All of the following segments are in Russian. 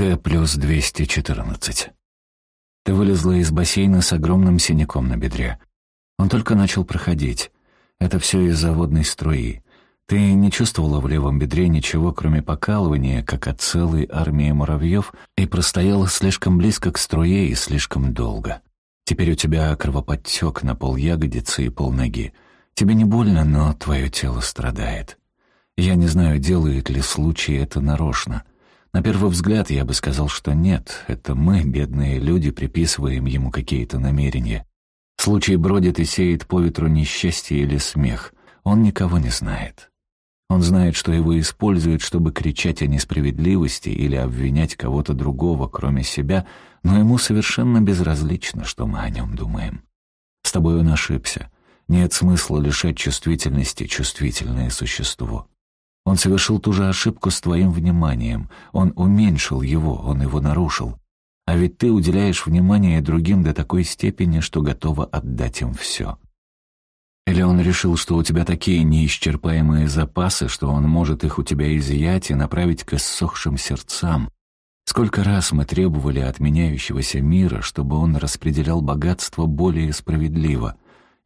Д плюс 214. Ты вылезла из бассейна с огромным синяком на бедре. Он только начал проходить. Это все из-за водной струи. Ты не чувствовала в левом бедре ничего, кроме покалывания, как от целой армии муравьев, и простояла слишком близко к струе и слишком долго. Теперь у тебя кровоподтек на пол ягодицы и пол ноги. Тебе не больно, но твое тело страдает. Я не знаю, делает ли случай это нарочно. На первый взгляд я бы сказал, что нет, это мы, бедные люди, приписываем ему какие-то намерения. Случай бродит и сеет по ветру несчастье или смех. Он никого не знает. Он знает, что его используют, чтобы кричать о несправедливости или обвинять кого-то другого, кроме себя, но ему совершенно безразлично, что мы о нем думаем. С тобой он ошибся. Нет смысла лишать чувствительности чувствительное существо. Он совершил ту же ошибку с твоим вниманием. Он уменьшил его, он его нарушил. А ведь ты уделяешь внимание другим до такой степени, что готова отдать им все. Или он решил, что у тебя такие неисчерпаемые запасы, что он может их у тебя изъять и направить к иссохшим сердцам. Сколько раз мы требовали от меняющегося мира, чтобы он распределял богатство более справедливо.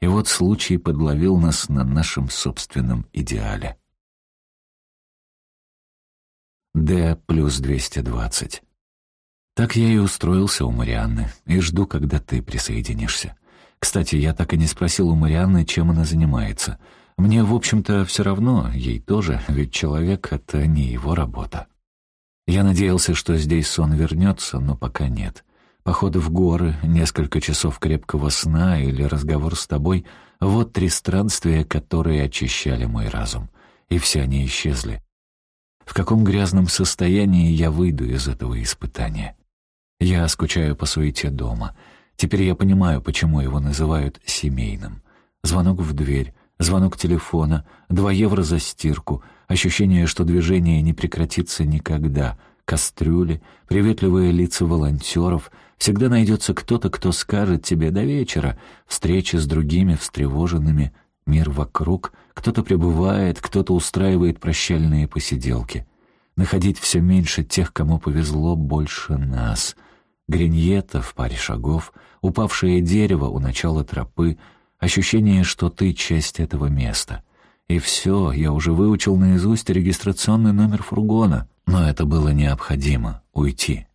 И вот случай подловил нас на нашем собственном идеале. Д плюс 220. Так я и устроился у Марианны, и жду, когда ты присоединишься. Кстати, я так и не спросил у Марианны, чем она занимается. Мне, в общем-то, все равно, ей тоже, ведь человек — это не его работа. Я надеялся, что здесь сон вернется, но пока нет. Походы в горы, несколько часов крепкого сна или разговор с тобой — вот три странствия, которые очищали мой разум. И все они исчезли. В каком грязном состоянии я выйду из этого испытания? Я скучаю по суете дома. Теперь я понимаю, почему его называют семейным. Звонок в дверь, звонок телефона, два евро за стирку, ощущение, что движение не прекратится никогда, кастрюли, приветливые лица волонтеров. Всегда найдется кто-то, кто скажет тебе «до вечера», встречи с другими встревоженными, мир вокруг — кто-то прибывает, кто-то устраивает прощальные посиделки. Находить все меньше тех, кому повезло больше нас. Гриньета в паре шагов, упавшее дерево у начала тропы, ощущение, что ты часть этого места. И все, я уже выучил наизусть регистрационный номер фургона. Но это было необходимо — уйти.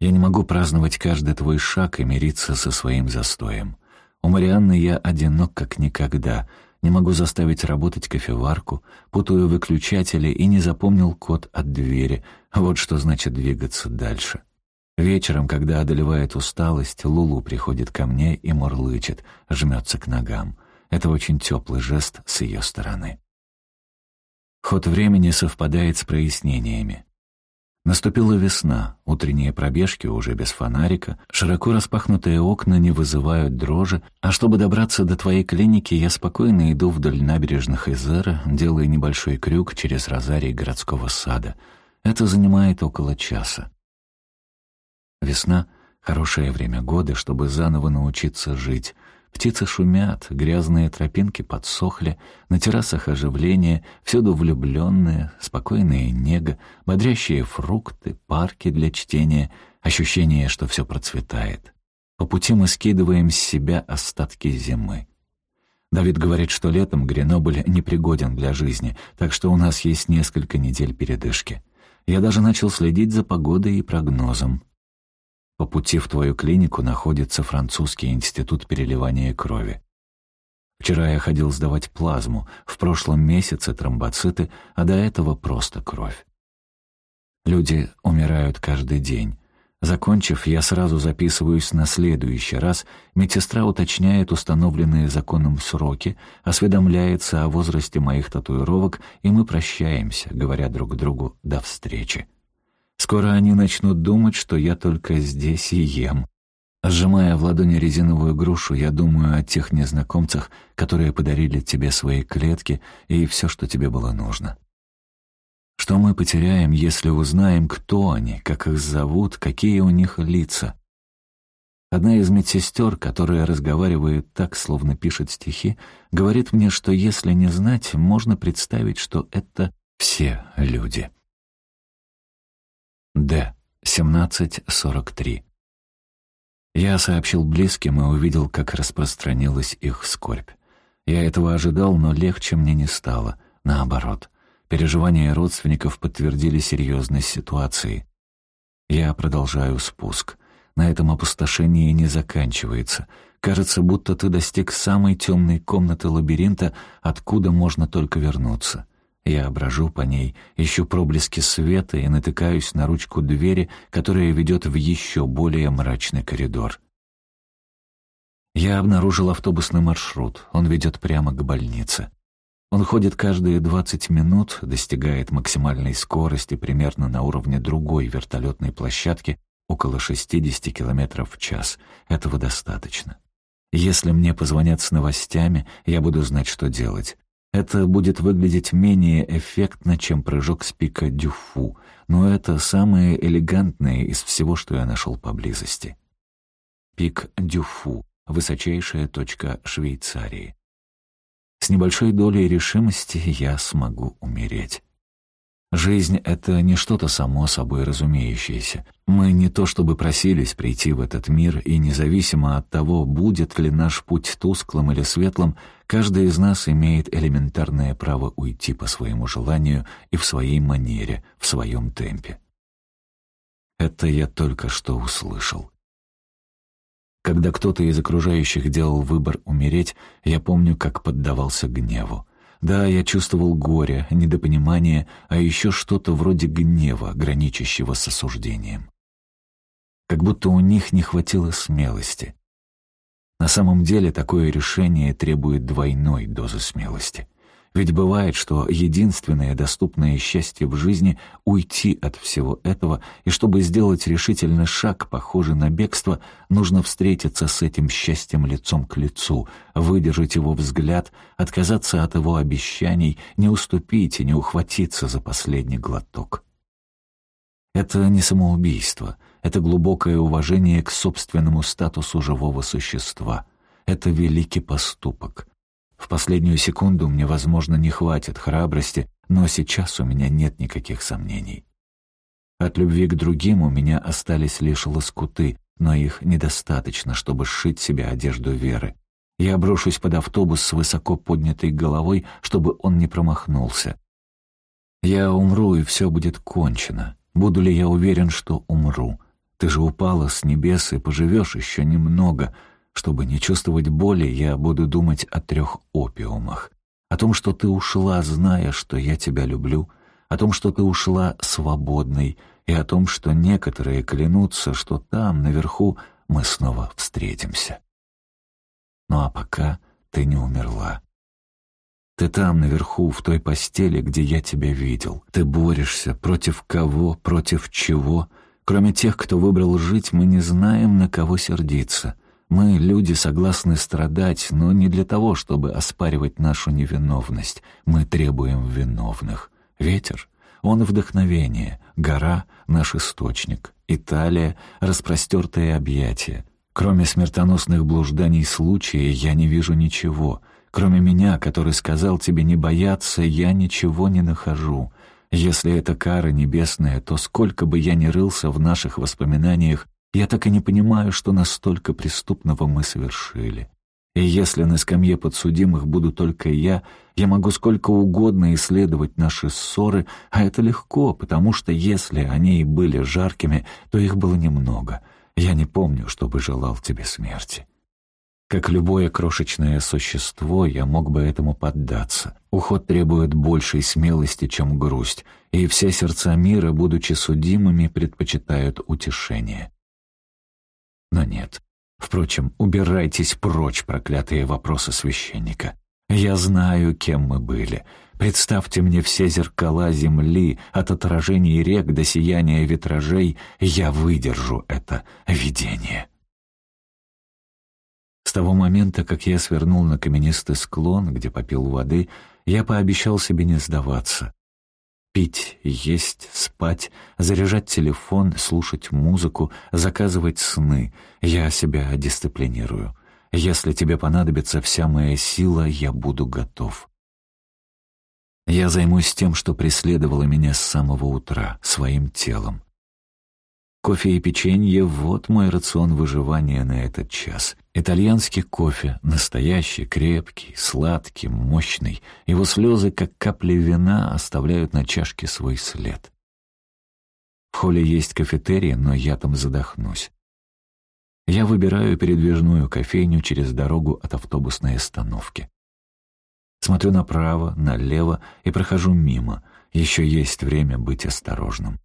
Я не могу праздновать каждый твой шаг и мириться со своим застоем. У Марианны я одинок как никогда — не могу заставить работать кофеварку, путаю выключатели и не запомнил код от двери. Вот что значит двигаться дальше. Вечером, когда одолевает усталость, Лулу приходит ко мне и мурлычет, жмется к ногам. Это очень теплый жест с ее стороны. Ход времени совпадает с прояснениями. Наступила весна, утренние пробежки уже без фонарика, широко распахнутые окна не вызывают дрожи, а чтобы добраться до твоей клиники, я спокойно иду вдоль набережных Изера, делая небольшой крюк через розарий городского сада. Это занимает около часа. Весна — хорошее время года, чтобы заново научиться жить — Птицы шумят, грязные тропинки подсохли, на террасах оживление, всюду влюбленные, спокойная нега, бодрящие фрукты, парки для чтения, ощущение, что все процветает. По пути мы скидываем с себя остатки зимы. Давид говорит, что летом Гренобль непригоден для жизни, так что у нас есть несколько недель передышки. Я даже начал следить за погодой и прогнозом. По пути в твою клинику находится французский институт переливания крови. Вчера я ходил сдавать плазму, в прошлом месяце тромбоциты, а до этого просто кровь. Люди умирают каждый день. Закончив, я сразу записываюсь на следующий раз. Медсестра уточняет установленные законом сроки, осведомляется о возрасте моих татуировок, и мы прощаемся, говоря друг другу «до встречи». Скоро они начнут думать, что я только здесь и ем. Сжимая в ладони резиновую грушу, я думаю о тех незнакомцах, которые подарили тебе свои клетки и все, что тебе было нужно. Что мы потеряем, если узнаем, кто они, как их зовут, какие у них лица? Одна из медсестер, которая разговаривает так, словно пишет стихи, говорит мне, что если не знать, можно представить, что это все люди. Д. 17.43. Я сообщил близким и увидел, как распространилась их скорбь. Я этого ожидал, но легче мне не стало. Наоборот, переживания родственников подтвердили серьезность ситуации. Я продолжаю спуск. На этом опустошение не заканчивается. Кажется, будто ты достиг самой темной комнаты лабиринта, откуда можно только вернуться. Я брожу по ней, ищу проблески света и натыкаюсь на ручку двери, которая ведет в еще более мрачный коридор. Я обнаружил автобусный маршрут. Он ведет прямо к больнице. Он ходит каждые 20 минут, достигает максимальной скорости примерно на уровне другой вертолетной площадки, около 60 км в час. Этого достаточно. Если мне позвонят с новостями, я буду знать, что делать. Это будет выглядеть менее эффектно, чем прыжок с пика Дюфу, но это самое элегантное из всего, что я нашел поблизости. Пик Дюфу — высочайшая точка Швейцарии. С небольшой долей решимости я смогу умереть. Жизнь — это не что-то само собой разумеющееся. Мы не то чтобы просились прийти в этот мир, и независимо от того, будет ли наш путь тусклым или светлым, каждый из нас имеет элементарное право уйти по своему желанию и в своей манере, в своем темпе. Это я только что услышал. Когда кто-то из окружающих делал выбор умереть, я помню, как поддавался гневу. Да, я чувствовал горе, недопонимание, а еще что-то вроде гнева, граничащего с осуждением. Как будто у них не хватило смелости. На самом деле такое решение требует двойной дозы смелости. Ведь бывает, что единственное доступное счастье в жизни — уйти от всего этого, и чтобы сделать решительный шаг, похожий на бегство, нужно встретиться с этим счастьем лицом к лицу, выдержать его взгляд, отказаться от его обещаний, не уступить и не ухватиться за последний глоток. Это не самоубийство, это глубокое уважение к собственному статусу живого существа. Это великий поступок. В последнюю секунду мне, возможно, не хватит храбрости, но сейчас у меня нет никаких сомнений. От любви к другим у меня остались лишь лоскуты, но их недостаточно, чтобы сшить себе одежду веры. Я брошусь под автобус с высоко поднятой головой, чтобы он не промахнулся. Я умру, и все будет кончено. Буду ли я уверен, что умру? Ты же упала с небес и поживешь еще немного — чтобы не чувствовать боли, я буду думать о трех опиумах. О том, что ты ушла, зная, что я тебя люблю, о том, что ты ушла свободной, и о том, что некоторые клянутся, что там, наверху, мы снова встретимся. Ну а пока ты не умерла. Ты там, наверху, в той постели, где я тебя видел. Ты борешься. Против кого, против чего? Кроме тех, кто выбрал жить, мы не знаем, на кого сердиться. Мы, люди, согласны страдать, но не для того, чтобы оспаривать нашу невиновность. Мы требуем виновных. Ветер — он вдохновение, гора — наш источник, Италия — распростертые объятия. Кроме смертоносных блужданий случая я не вижу ничего. Кроме меня, который сказал тебе не бояться, я ничего не нахожу. Если это кара небесная, то сколько бы я ни рылся в наших воспоминаниях, я так и не понимаю, что настолько преступного мы совершили. И если на скамье подсудимых буду только я, я могу сколько угодно исследовать наши ссоры, а это легко, потому что если они и были жаркими, то их было немного. Я не помню, чтобы желал тебе смерти. Как любое крошечное существо, я мог бы этому поддаться. Уход требует большей смелости, чем грусть, и все сердца мира, будучи судимыми, предпочитают утешение. Но нет. Впрочем, убирайтесь прочь, проклятые вопросы священника. Я знаю, кем мы были. Представьте мне все зеркала земли, от отражений рек до сияния витражей. Я выдержу это видение. С того момента, как я свернул на каменистый склон, где попил воды, я пообещал себе не сдаваться. Пить, есть, спать, заряжать телефон, слушать музыку, заказывать сны. Я себя дисциплинирую. Если тебе понадобится вся моя сила, я буду готов. Я займусь тем, что преследовало меня с самого утра, своим телом. Кофе и печенье — вот мой рацион выживания на этот час. Итальянский кофе, настоящий, крепкий, сладкий, мощный. Его слезы, как капли вина, оставляют на чашке свой след. В холле есть кафетерия, но я там задохнусь. Я выбираю передвижную кофейню через дорогу от автобусной остановки. Смотрю направо, налево и прохожу мимо. Еще есть время быть осторожным.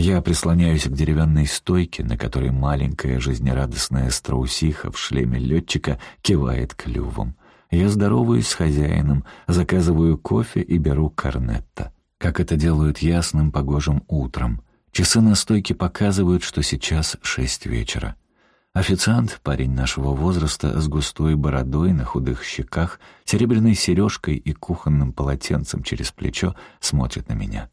Я прислоняюсь к деревянной стойке, на которой маленькая жизнерадостная страусиха в шлеме летчика кивает клювом. Я здороваюсь с хозяином, заказываю кофе и беру корнетто. Как это делают ясным погожим утром. Часы на стойке показывают, что сейчас шесть вечера. Официант, парень нашего возраста, с густой бородой на худых щеках, серебряной сережкой и кухонным полотенцем через плечо, смотрит на меня.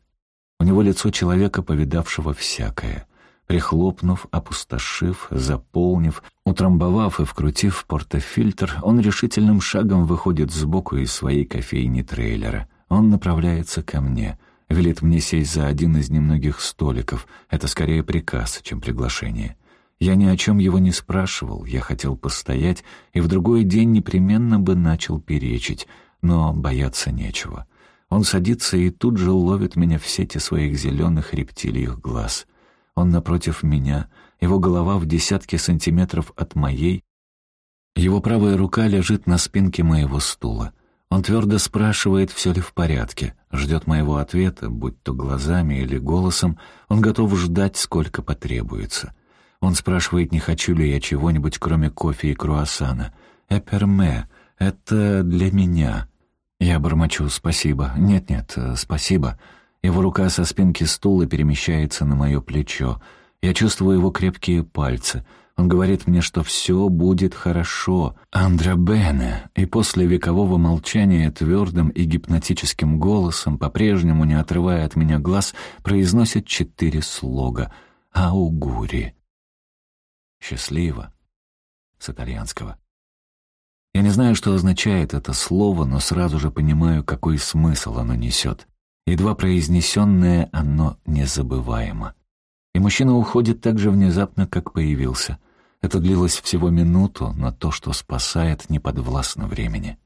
У него лицо человека, повидавшего всякое. Прихлопнув, опустошив, заполнив, утрамбовав и вкрутив портофильтр, он решительным шагом выходит сбоку из своей кофейни трейлера. Он направляется ко мне, велит мне сесть за один из немногих столиков. Это скорее приказ, чем приглашение. Я ни о чем его не спрашивал, я хотел постоять, и в другой день непременно бы начал перечить, но бояться нечего. Он садится и тут же ловит меня в сети своих зеленых рептилиях глаз. Он напротив меня, его голова в десятке сантиметров от моей. Его правая рука лежит на спинке моего стула. Он твердо спрашивает, все ли в порядке, ждет моего ответа, будь то глазами или голосом, он готов ждать, сколько потребуется. Он спрашивает, не хочу ли я чего-нибудь, кроме кофе и круассана. «Эперме, это для меня». Я бормочу «спасибо». «Нет-нет, э, спасибо». Его рука со спинки стула перемещается на мое плечо. Я чувствую его крепкие пальцы. Он говорит мне, что все будет хорошо. «Андра Бене». И после векового молчания твердым и гипнотическим голосом, по-прежнему не отрывая от меня глаз, произносит четыре слога. «Аугури». «Счастливо» с итальянского. Я не знаю, что означает это слово, но сразу же понимаю, какой смысл оно несет. Едва произнесенное, оно незабываемо. И мужчина уходит так же внезапно, как появился. Это длилось всего минуту, но то, что спасает, не подвластно времени.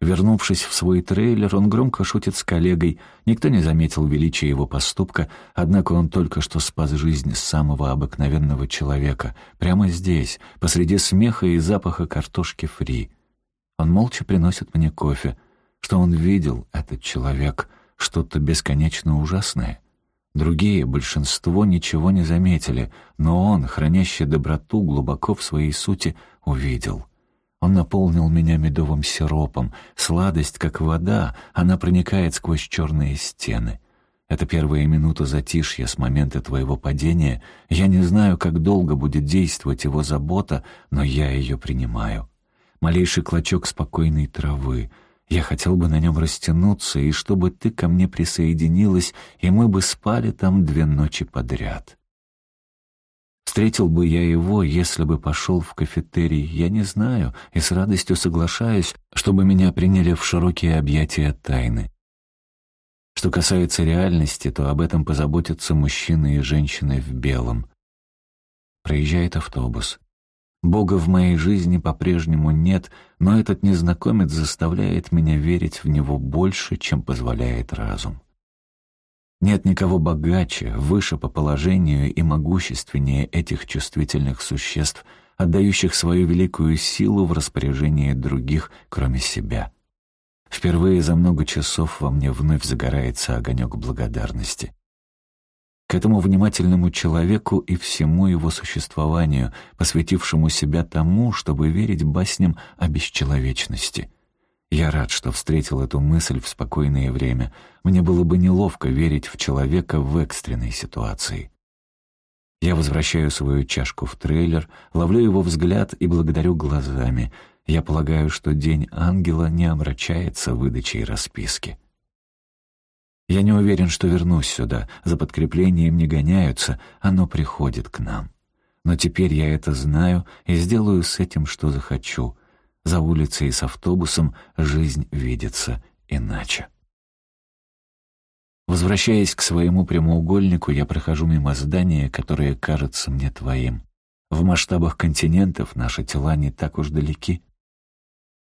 Вернувшись в свой трейлер, он громко шутит с коллегой. Никто не заметил величия его поступка, однако он только что спас жизнь самого обыкновенного человека. Прямо здесь, посреди смеха и запаха картошки фри — он молча приносит мне кофе. Что он видел, этот человек, что-то бесконечно ужасное. Другие, большинство, ничего не заметили, но он, хранящий доброту глубоко в своей сути, увидел. Он наполнил меня медовым сиропом. Сладость, как вода, она проникает сквозь черные стены. Это первая минута затишья с момента твоего падения. Я не знаю, как долго будет действовать его забота, но я ее принимаю малейший клочок спокойной травы. Я хотел бы на нем растянуться, и чтобы ты ко мне присоединилась, и мы бы спали там две ночи подряд. Встретил бы я его, если бы пошел в кафетерий, я не знаю, и с радостью соглашаюсь, чтобы меня приняли в широкие объятия тайны. Что касается реальности, то об этом позаботятся мужчины и женщины в белом. Проезжает автобус. Бога в моей жизни по-прежнему нет, но этот незнакомец заставляет меня верить в него больше, чем позволяет разум. Нет никого богаче, выше по положению и могущественнее этих чувствительных существ, отдающих свою великую силу в распоряжение других, кроме себя. Впервые за много часов во мне вновь загорается огонек благодарности этому внимательному человеку и всему его существованию, посвятившему себя тому, чтобы верить басням о бесчеловечности. Я рад, что встретил эту мысль в спокойное время. Мне было бы неловко верить в человека в экстренной ситуации. Я возвращаю свою чашку в трейлер, ловлю его взгляд и благодарю глазами. Я полагаю, что День Ангела не омрачается выдачей расписки. Я не уверен, что вернусь сюда. За подкреплением не гоняются, оно приходит к нам. Но теперь я это знаю и сделаю с этим, что захочу. За улицей с автобусом жизнь видится иначе. Возвращаясь к своему прямоугольнику, я прохожу мимо здания, которое кажется мне твоим. В масштабах континентов наши тела не так уж далеки.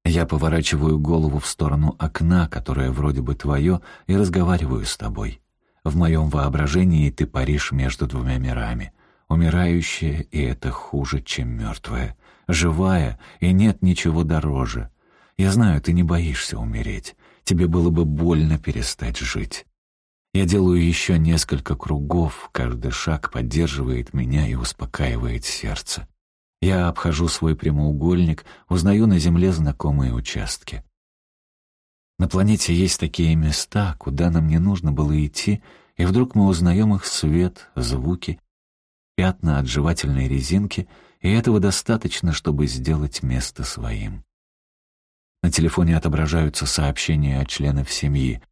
Я поворачиваю голову в сторону окна, которое вроде бы твое, и разговариваю с тобой. В моем воображении ты паришь между двумя мирами. Умирающая, и это хуже, чем мертвая. Живая, и нет ничего дороже. Я знаю, ты не боишься умереть. Тебе было бы больно перестать жить. Я делаю еще несколько кругов, каждый шаг поддерживает меня и успокаивает сердце. Я обхожу свой прямоугольник, узнаю на Земле знакомые участки. На планете есть такие места, куда нам не нужно было идти, и вдруг мы узнаем их свет, звуки, пятна от жевательной резинки, и этого достаточно, чтобы сделать место своим. На телефоне отображаются сообщения от членов семьи.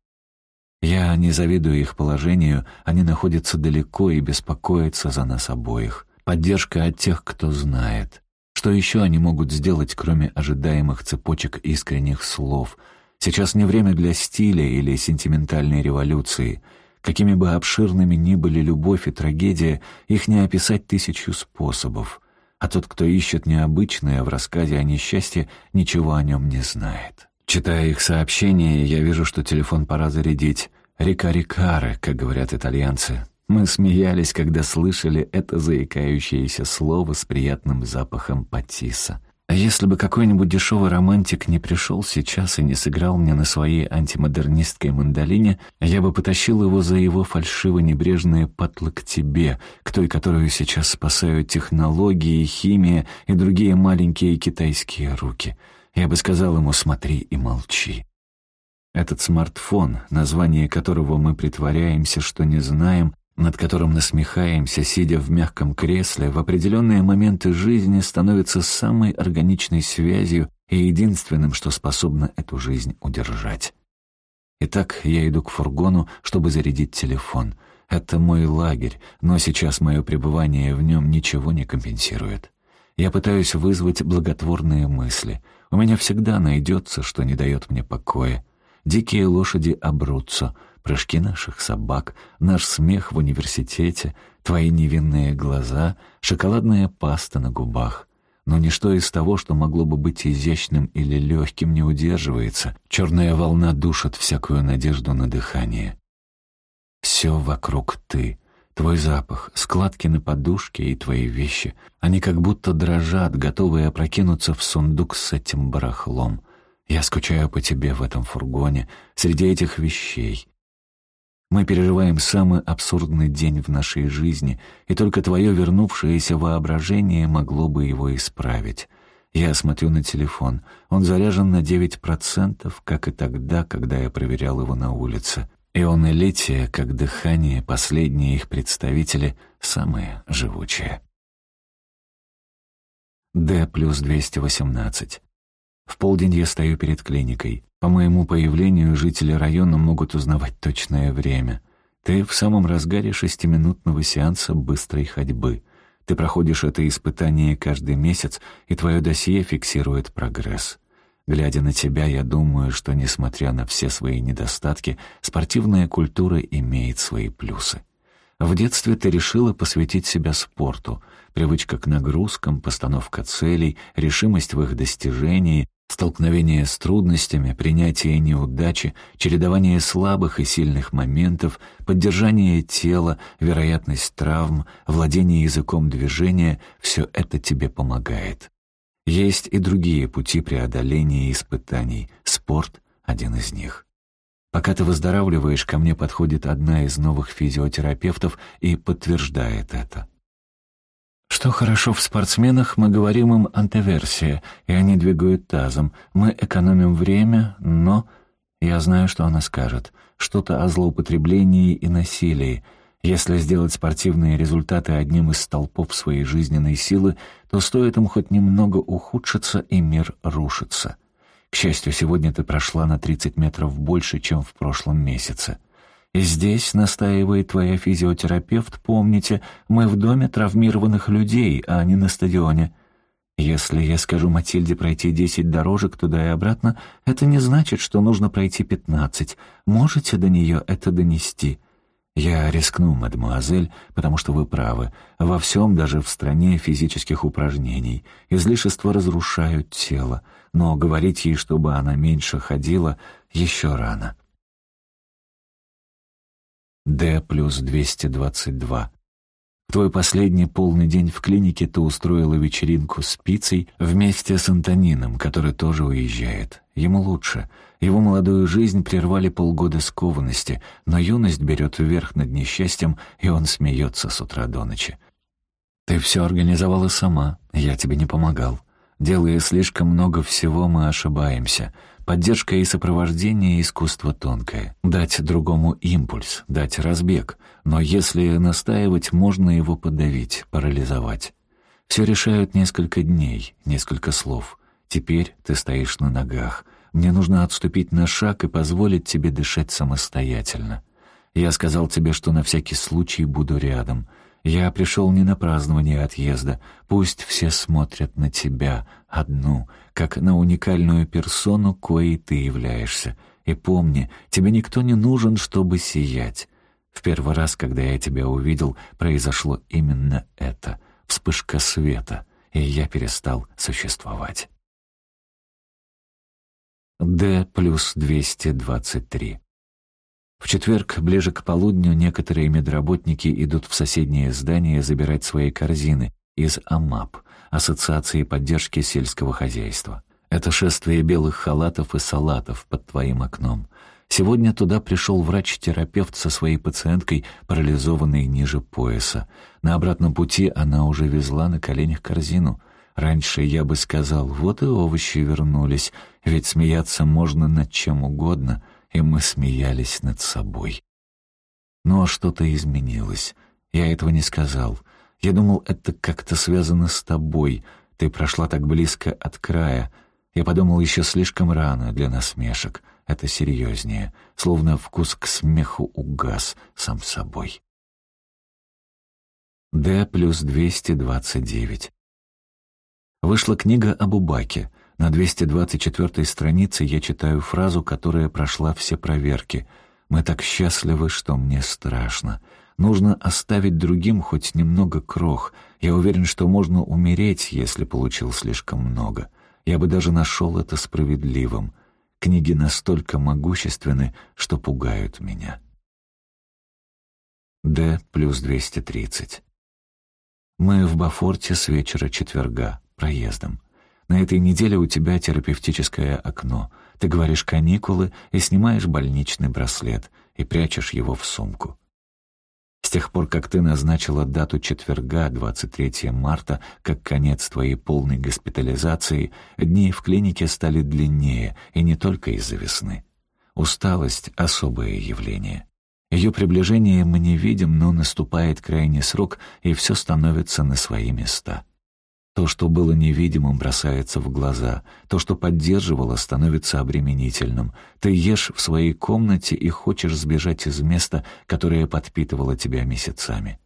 Я не завидую их положению, они находятся далеко и беспокоятся за нас обоих. Поддержка от тех, кто знает. Что еще они могут сделать, кроме ожидаемых цепочек искренних слов? Сейчас не время для стиля или сентиментальной революции. Какими бы обширными ни были любовь и трагедия, их не описать тысячу способов. А тот, кто ищет необычное в рассказе о несчастье, ничего о нем не знает. Читая их сообщения, я вижу, что телефон пора зарядить. «Река Рикаре», как говорят итальянцы. Мы смеялись, когда слышали это заикающееся слово с приятным запахом патиса. А если бы какой-нибудь дешевый романтик не пришел сейчас и не сыграл мне на своей антимодернистской мандолине, я бы потащил его за его фальшиво-небрежные патлы к тебе, к той, которую сейчас спасают технологии, химия и другие маленькие китайские руки. Я бы сказал ему «смотри и молчи». Этот смартфон, название которого мы притворяемся, что не знаем, над которым насмехаемся, сидя в мягком кресле, в определенные моменты жизни становится самой органичной связью и единственным, что способно эту жизнь удержать. Итак, я иду к фургону, чтобы зарядить телефон. Это мой лагерь, но сейчас мое пребывание в нем ничего не компенсирует. Я пытаюсь вызвать благотворные мысли. У меня всегда найдется, что не дает мне покоя. Дикие лошади обрутся — прыжки наших собак, наш смех в университете, твои невинные глаза, шоколадная паста на губах. Но ничто из того, что могло бы быть изящным или легким, не удерживается. Черная волна душит всякую надежду на дыхание. Все вокруг ты. Твой запах, складки на подушке и твои вещи. Они как будто дрожат, готовые опрокинуться в сундук с этим барахлом. Я скучаю по тебе в этом фургоне, среди этих вещей. Мы переживаем самый абсурдный день в нашей жизни, и только твое вернувшееся воображение могло бы его исправить. Я смотрю на телефон. Он заряжен на 9%, как и тогда, когда я проверял его на улице. И он и Летия, как дыхание, последние их представители, самые живучие. Д плюс 218. В полдень я стою перед клиникой. По моему появлению жители района могут узнавать точное время. Ты в самом разгаре шестиминутного сеанса быстрой ходьбы. Ты проходишь это испытание каждый месяц, и твое досье фиксирует прогресс. Глядя на тебя, я думаю, что, несмотря на все свои недостатки, спортивная культура имеет свои плюсы. В детстве ты решила посвятить себя спорту. Привычка к нагрузкам, постановка целей, решимость в их достижении, Столкновение с трудностями, принятие неудачи, чередование слабых и сильных моментов, поддержание тела, вероятность травм, владение языком движения — все это тебе помогает. Есть и другие пути преодоления испытаний. Спорт — один из них. Пока ты выздоравливаешь, ко мне подходит одна из новых физиотерапевтов и подтверждает это. Что хорошо в спортсменах, мы говорим им антиверсия, и они двигают тазом. Мы экономим время, но... Я знаю, что она скажет. Что-то о злоупотреблении и насилии. Если сделать спортивные результаты одним из столпов своей жизненной силы, то стоит им хоть немного ухудшиться, и мир рушится. К счастью, сегодня ты прошла на 30 метров больше, чем в прошлом месяце. Здесь, настаивает твоя физиотерапевт, помните, мы в доме травмированных людей, а не на стадионе. Если я скажу Матильде пройти десять дорожек туда и обратно, это не значит, что нужно пройти пятнадцать. Можете до нее это донести?» «Я рискну, мадемуазель, потому что вы правы. Во всем, даже в стране физических упражнений. Излишества разрушают тело. Но говорить ей, чтобы она меньше ходила, еще рано». Д плюс 222. В твой последний полный день в клинике ты устроила вечеринку с пиццей вместе с Антонином, который тоже уезжает. Ему лучше. Его молодую жизнь прервали полгода скованности, но юность берет вверх над несчастьем, и он смеется с утра до ночи. Ты все организовала сама, я тебе не помогал. Делая слишком много всего, мы ошибаемся. Поддержка и сопровождение — искусство тонкое. Дать другому импульс, дать разбег. Но если настаивать, можно его подавить, парализовать. Все решают несколько дней, несколько слов. Теперь ты стоишь на ногах. Мне нужно отступить на шаг и позволить тебе дышать самостоятельно. Я сказал тебе, что на всякий случай буду рядом — я пришел не на празднование отъезда. Пусть все смотрят на тебя, одну, как на уникальную персону, коей ты являешься. И помни, тебе никто не нужен, чтобы сиять. В первый раз, когда я тебя увидел, произошло именно это — вспышка света, и я перестал существовать. Д плюс 223 в четверг, ближе к полудню, некоторые медработники идут в соседнее здание забирать свои корзины из АМАП, Ассоциации поддержки сельского хозяйства. Это шествие белых халатов и салатов под твоим окном. Сегодня туда пришел врач-терапевт со своей пациенткой, парализованной ниже пояса. На обратном пути она уже везла на коленях корзину. Раньше я бы сказал, вот и овощи вернулись, ведь смеяться можно над чем угодно — и мы смеялись над собой. Но что-то изменилось. Я этого не сказал. Я думал, это как-то связано с тобой. Ты прошла так близко от края. Я подумал, еще слишком рано для насмешек. Это серьезнее. Словно вкус к смеху угас сам собой. Д плюс 229. Вышла книга об Убаке. На 224 странице я читаю фразу, которая прошла все проверки. «Мы так счастливы, что мне страшно. Нужно оставить другим хоть немного крох. Я уверен, что можно умереть, если получил слишком много. Я бы даже нашел это справедливым. Книги настолько могущественны, что пугают меня». Д плюс 230. Мы в Бафорте с вечера четверга, проездом. На этой неделе у тебя терапевтическое окно. Ты говоришь «каникулы» и снимаешь больничный браслет и прячешь его в сумку. С тех пор, как ты назначила дату четверга, 23 марта, как конец твоей полной госпитализации, дни в клинике стали длиннее, и не только из-за весны. Усталость — особое явление. Ее приближение мы не видим, но наступает крайний срок, и все становится на свои места. То, что было невидимым, бросается в глаза. То, что поддерживало, становится обременительным. Ты ешь в своей комнате и хочешь сбежать из места, которое подпитывало тебя месяцами.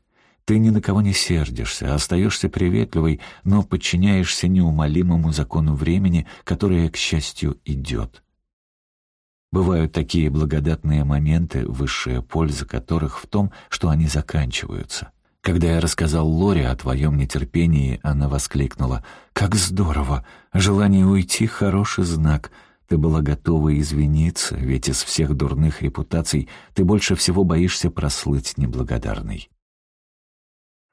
Ты ни на кого не сердишься, остаешься приветливой, но подчиняешься неумолимому закону времени, которое, к счастью, идет. Бывают такие благодатные моменты, высшая польза которых в том, что они заканчиваются — когда я рассказал Лоре о твоем нетерпении, она воскликнула. «Как здорово! Желание уйти — хороший знак. Ты была готова извиниться, ведь из всех дурных репутаций ты больше всего боишься прослыть неблагодарной».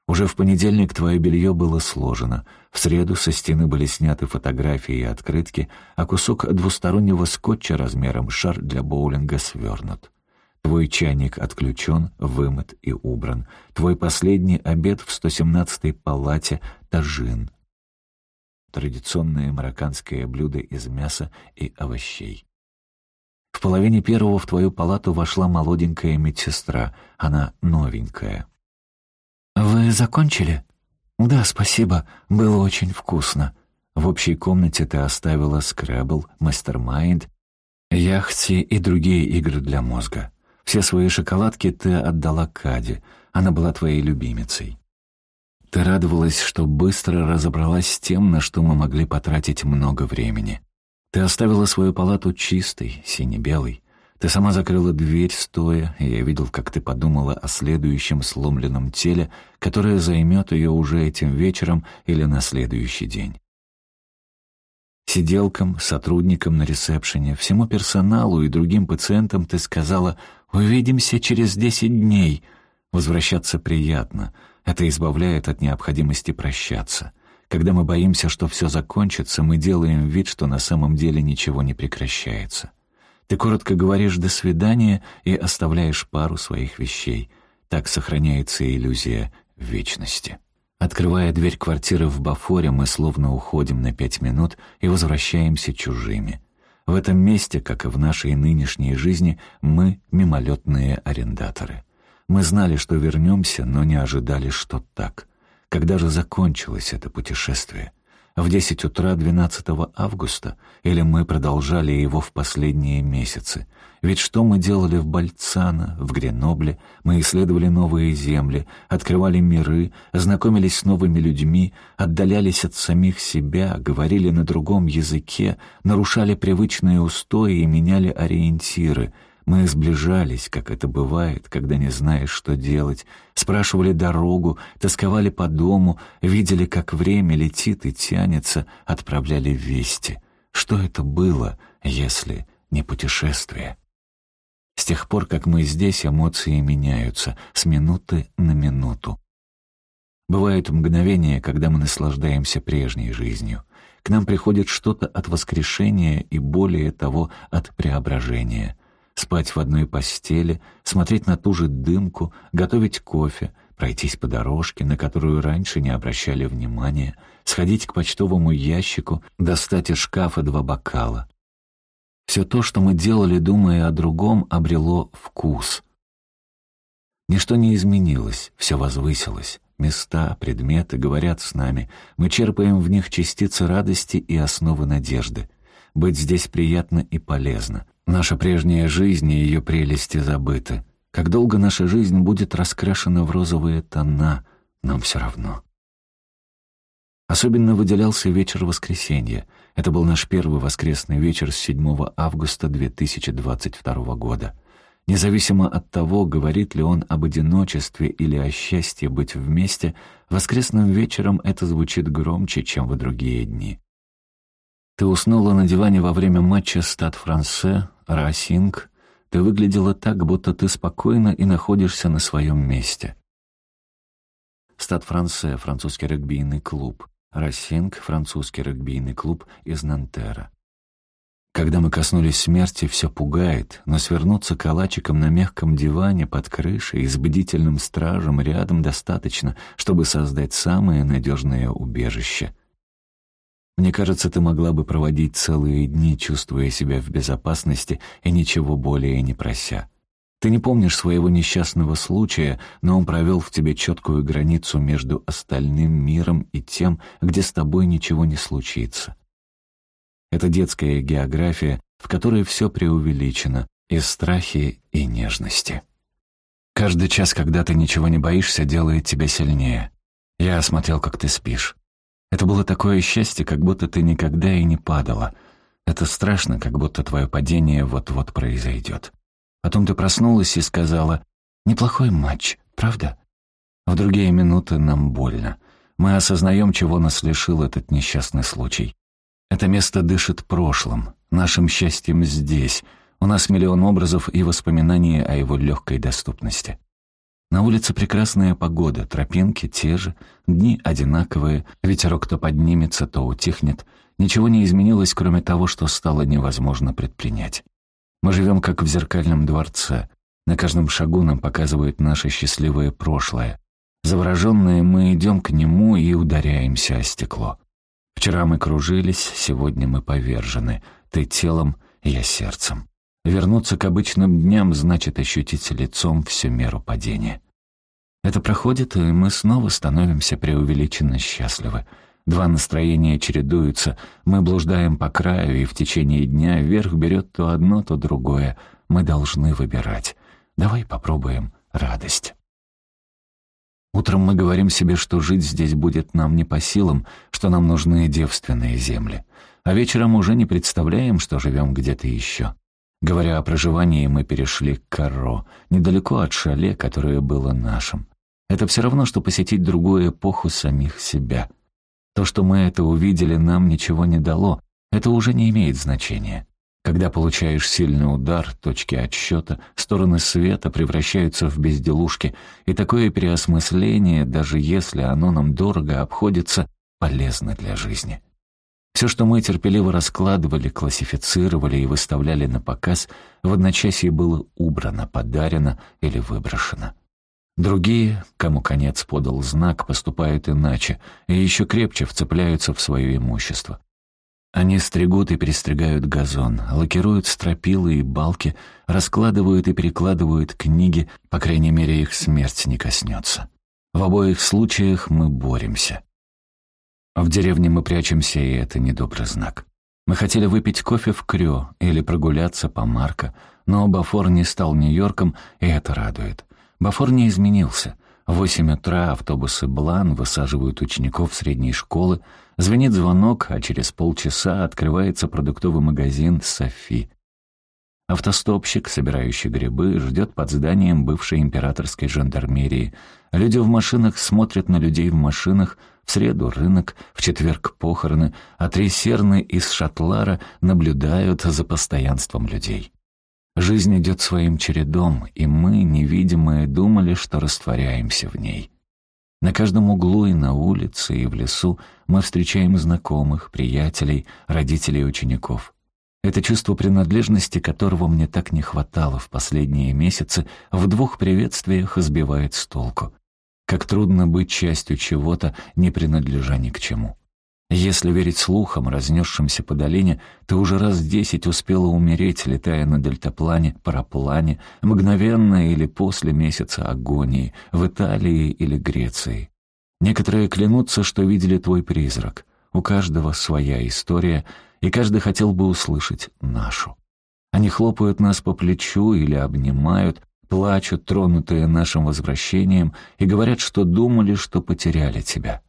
Уже в понедельник твое белье было сложено, в среду со стены были сняты фотографии и открытки, а кусок двустороннего скотча размером шар для боулинга свернут. Твой чайник отключен, вымыт и убран. Твой последний обед в 117-й палате — тажин. Традиционное марокканское блюдо из мяса и овощей. В половине первого в твою палату вошла молоденькая медсестра. Она новенькая. «Вы закончили?» «Да, спасибо. Было очень вкусно». В общей комнате ты оставила скрэбл, мастермайнд, яхти и другие игры для мозга. Все свои шоколадки ты отдала Каде. Она была твоей любимицей. Ты радовалась, что быстро разобралась с тем, на что мы могли потратить много времени. Ты оставила свою палату чистой, сине-белой. Ты сама закрыла дверь стоя, и я видел, как ты подумала о следующем сломленном теле, которое займет ее уже этим вечером или на следующий день. Сиделкам, сотрудникам на ресепшене, всему персоналу и другим пациентам ты сказала «Увидимся через десять дней». Возвращаться приятно. Это избавляет от необходимости прощаться. Когда мы боимся, что все закончится, мы делаем вид, что на самом деле ничего не прекращается. Ты коротко говоришь «до свидания» и оставляешь пару своих вещей. Так сохраняется иллюзия вечности. Открывая дверь квартиры в Бафоре, мы словно уходим на пять минут и возвращаемся чужими. В этом месте, как и в нашей нынешней жизни, мы — мимолетные арендаторы. Мы знали, что вернемся, но не ожидали, что так. Когда же закончилось это путешествие? в 10 утра 12 августа, или мы продолжали его в последние месяцы. Ведь что мы делали в Бальцано, в Гренобле? Мы исследовали новые земли, открывали миры, знакомились с новыми людьми, отдалялись от самих себя, говорили на другом языке, нарушали привычные устои и меняли ориентиры — мы сближались, как это бывает, когда не знаешь, что делать, спрашивали дорогу, тосковали по дому, видели, как время летит и тянется, отправляли вести. Что это было, если не путешествие? Тех пор, как мы здесь, эмоции меняются с минуты на минуту. Бывают мгновения, когда мы наслаждаемся прежней жизнью. К нам приходит что-то от воскрешения и, более того, от преображения спать в одной постели, смотреть на ту же дымку, готовить кофе, пройтись по дорожке, на которую раньше не обращали внимания, сходить к почтовому ящику, достать из шкафа два бокала. Все то, что мы делали, думая о другом, обрело вкус. Ничто не изменилось, все возвысилось. Места, предметы говорят с нами. Мы черпаем в них частицы радости и основы надежды. Быть здесь приятно и полезно. Наша прежняя жизнь и ее прелести забыты. Как долго наша жизнь будет раскрашена в розовые тона, нам все равно. Особенно выделялся вечер воскресенья. Это был наш первый воскресный вечер с 7 августа 2022 года. Независимо от того, говорит ли он об одиночестве или о счастье быть вместе, воскресным вечером это звучит громче, чем в другие дни. Ты уснула на диване во время матча «Стад-Франсе», «Расинг». Ты выглядела так, будто ты спокойна и находишься на своем месте. «Стад-Франсе» — французский регбийный клуб. «Расинг» — французский регбийный клуб из Нантера. Когда мы коснулись смерти, все пугает, но свернуться калачиком на мягком диване под крышей и с бдительным стражем рядом достаточно, чтобы создать самое надежное убежище. Мне кажется, ты могла бы проводить целые дни, чувствуя себя в безопасности и ничего более не прося. Ты не помнишь своего несчастного случая, но он провел в тебе четкую границу между остальным миром и тем, где с тобой ничего не случится. Это детская география, в которой все преувеличено, и страхи, и нежности. Каждый час, когда ты ничего не боишься, делает тебя сильнее. Я осмотрел, как ты спишь. Это было такое счастье, как будто ты никогда и не падала. Это страшно, как будто твое падение вот-вот произойдет. Потом ты проснулась и сказала, «Неплохой матч, правда?» В другие минуты нам больно. Мы осознаем, чего нас лишил этот несчастный случай. Это место дышит прошлым, нашим счастьем здесь. У нас миллион образов и воспоминаний о его легкой доступности. На улице прекрасная погода, тропинки те же, дни одинаковые, ветерок то поднимется, то утихнет. Ничего не изменилось, кроме того, что стало невозможно предпринять. Мы живем как в зеркальном дворце. На каждом шагу нам показывают наше счастливое прошлое. Завороженные мы идем к нему и ударяемся о стекло. Вчера мы кружились, сегодня мы повержены. Ты телом, я сердцем. Вернуться к обычным дням значит ощутить лицом всю меру падения. Это проходит, и мы снова становимся преувеличенно счастливы. Два настроения чередуются, мы блуждаем по краю, и в течение дня вверх берет то одно, то другое. Мы должны выбирать. Давай попробуем радость. Утром мы говорим себе, что жить здесь будет нам не по силам, что нам нужны девственные земли. А вечером уже не представляем, что живем где-то еще. Говоря о проживании, мы перешли к Карро, недалеко от шале, которое было нашим. Это все равно, что посетить другую эпоху самих себя. То, что мы это увидели, нам ничего не дало, это уже не имеет значения. Когда получаешь сильный удар, точки отсчета, стороны света превращаются в безделушки, и такое переосмысление, даже если оно нам дорого обходится, полезно для жизни. Все, что мы терпеливо раскладывали, классифицировали и выставляли на показ, в одночасье было убрано, подарено или выброшено. Другие, кому конец подал знак, поступают иначе и еще крепче вцепляются в свое имущество. Они стригут и перестригают газон, лакируют стропилы и балки, раскладывают и перекладывают книги, по крайней мере, их смерть не коснется. В обоих случаях мы боремся. В деревне мы прячемся, и это недобрый знак. Мы хотели выпить кофе в Крё или прогуляться по Марко, но Бафор не стал Нью-Йорком, и это радует. Бафор не изменился. В восемь утра автобусы «Блан» высаживают учеников средней школы, звенит звонок, а через полчаса открывается продуктовый магазин «Софи». Автостопщик, собирающий грибы, ждет под зданием бывшей императорской жандармерии. Люди в машинах смотрят на людей в машинах, в среду рынок, в четверг похороны, а три серны из Шатлара наблюдают за постоянством людей. Жизнь идет своим чередом, и мы, невидимые, думали, что растворяемся в ней. На каждом углу и на улице, и в лесу мы встречаем знакомых, приятелей, родителей учеников. Это чувство принадлежности, которого мне так не хватало в последние месяцы, в двух приветствиях избивает с толку. Как трудно быть частью чего-то, не принадлежа ни к чему. Если верить слухам, разнесшимся по долине, ты уже раз десять успела умереть, летая на дельтаплане, параплане, мгновенно или после месяца агонии, в Италии или Греции. Некоторые клянутся, что видели твой призрак. У каждого своя история, и каждый хотел бы услышать нашу. Они хлопают нас по плечу или обнимают, плачут, тронутые нашим возвращением, и говорят, что думали, что потеряли тебя.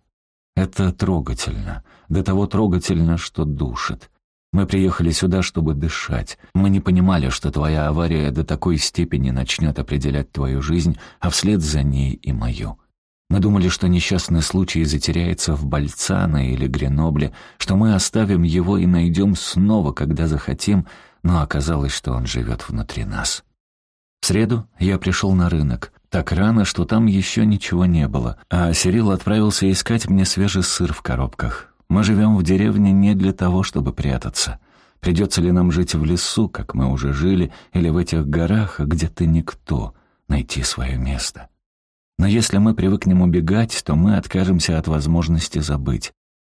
Это трогательно, до того трогательно, что душит. Мы приехали сюда, чтобы дышать. Мы не понимали, что твоя авария до такой степени начнет определять твою жизнь, а вслед за ней и мою. Мы думали, что несчастный случай затеряется в Бальцано или Гренобле, что мы оставим его и найдем снова, когда захотим, но оказалось, что он живет внутри нас. В среду я пришел на рынок. Так рано, что там еще ничего не было, а Сирил отправился искать мне свежий сыр в коробках. Мы живем в деревне не для того, чтобы прятаться. Придется ли нам жить в лесу, как мы уже жили, или в этих горах, где ты никто, найти свое место? Но если мы привыкнем убегать, то мы откажемся от возможности забыть.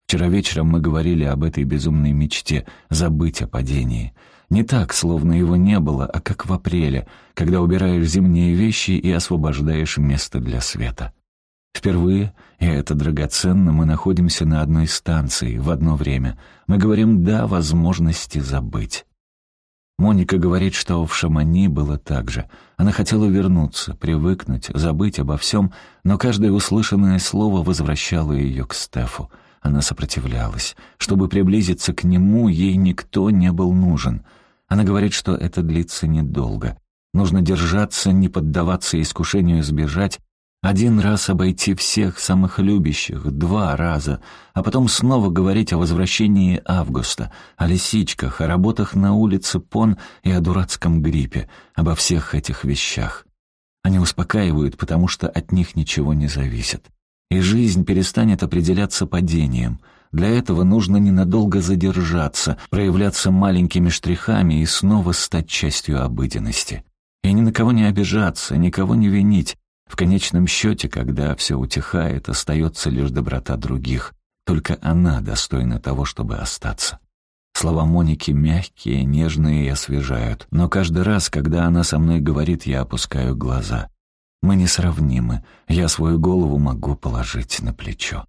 Вчера вечером мы говорили об этой безумной мечте — забыть о падении — не так, словно его не было, а как в апреле, когда убираешь зимние вещи и освобождаешь место для света. Впервые, и это драгоценно, мы находимся на одной станции в одно время. Мы говорим «да» возможности забыть. Моника говорит, что в Шамани было так же. Она хотела вернуться, привыкнуть, забыть обо всем, но каждое услышанное слово возвращало ее к Стефу. Она сопротивлялась. Чтобы приблизиться к нему, ей никто не был нужен — она говорит, что это длится недолго. Нужно держаться, не поддаваться искушению сбежать, один раз обойти всех самых любящих, два раза, а потом снова говорить о возвращении августа, о лисичках, о работах на улице Пон и о дурацком гриппе, обо всех этих вещах. Они успокаивают, потому что от них ничего не зависит. И жизнь перестанет определяться падением — для этого нужно ненадолго задержаться, проявляться маленькими штрихами и снова стать частью обыденности. И ни на кого не обижаться, никого не винить. В конечном счете, когда все утихает, остается лишь доброта других. Только она достойна того, чтобы остаться. Слова Моники мягкие, нежные и освежают, но каждый раз, когда она со мной говорит, я опускаю глаза. Мы несравнимы, я свою голову могу положить на плечо.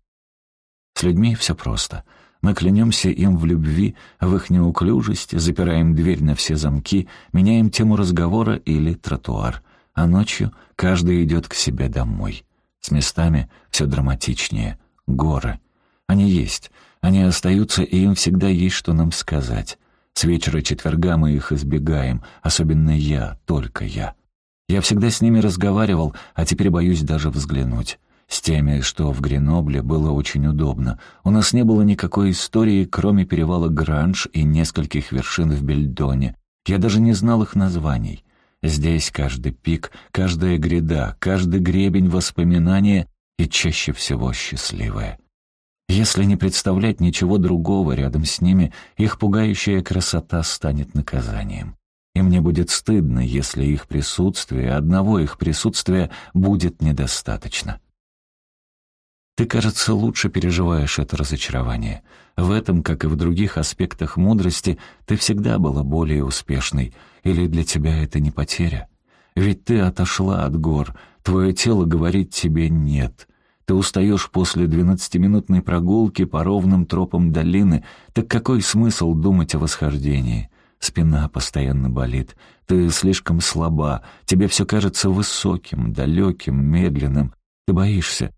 С людьми все просто. Мы клянемся им в любви, в их неуклюжести, запираем дверь на все замки, меняем тему разговора или тротуар. А ночью каждый идет к себе домой. С местами все драматичнее. Горы. Они есть. Они остаются, и им всегда есть что нам сказать. С вечера четверга мы их избегаем, особенно я, только я. Я всегда с ними разговаривал, а теперь боюсь даже взглянуть. С теми, что в Гренобле, было очень удобно. У нас не было никакой истории, кроме перевала Гранж и нескольких вершин в Бельдоне. Я даже не знал их названий. Здесь каждый пик, каждая гряда, каждый гребень воспоминания и чаще всего счастливое. Если не представлять ничего другого рядом с ними, их пугающая красота станет наказанием. И мне будет стыдно, если их присутствие, одного их присутствия будет недостаточно. Ты, кажется, лучше переживаешь это разочарование. В этом, как и в других аспектах мудрости, ты всегда была более успешной. Или для тебя это не потеря? Ведь ты отошла от гор, твое тело говорит тебе «нет». Ты устаешь после двенадцатиминутной прогулки по ровным тропам долины, так какой смысл думать о восхождении? Спина постоянно болит, ты слишком слаба, тебе все кажется высоким, далеким, медленным. Ты боишься,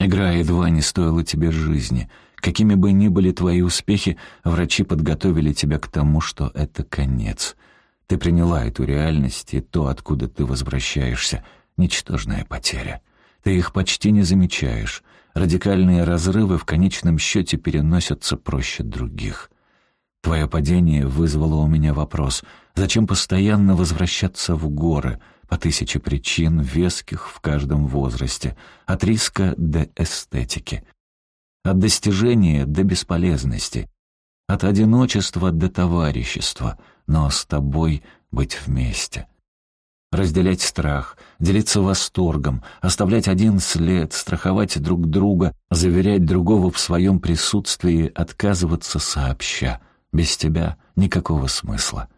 Игра едва не стоила тебе жизни. Какими бы ни были твои успехи, врачи подготовили тебя к тому, что это конец. Ты приняла эту реальность и то, откуда ты возвращаешься. Ничтожная потеря. Ты их почти не замечаешь. Радикальные разрывы в конечном счете переносятся проще других. Твое падение вызвало у меня вопрос, зачем постоянно возвращаться в горы — по тысяче причин, веских в каждом возрасте, от риска до эстетики, от достижения до бесполезности, от одиночества до товарищества, но с тобой быть вместе. Разделять страх, делиться восторгом, оставлять один след, страховать друг друга, заверять другого в своем присутствии, отказываться сообща. Без тебя никакого смысла.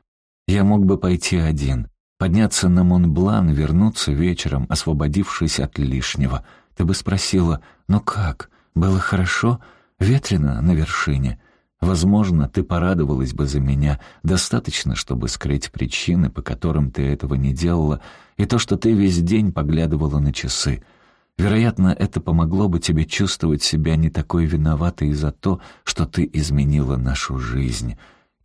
Я мог бы пойти один, Подняться на Монблан, вернуться вечером, освободившись от лишнего. Ты бы спросила, ну как, было хорошо? Ветрено на вершине? Возможно, ты порадовалась бы за меня. Достаточно, чтобы скрыть причины, по которым ты этого не делала, и то, что ты весь день поглядывала на часы. Вероятно, это помогло бы тебе чувствовать себя не такой виноватой за то, что ты изменила нашу жизнь.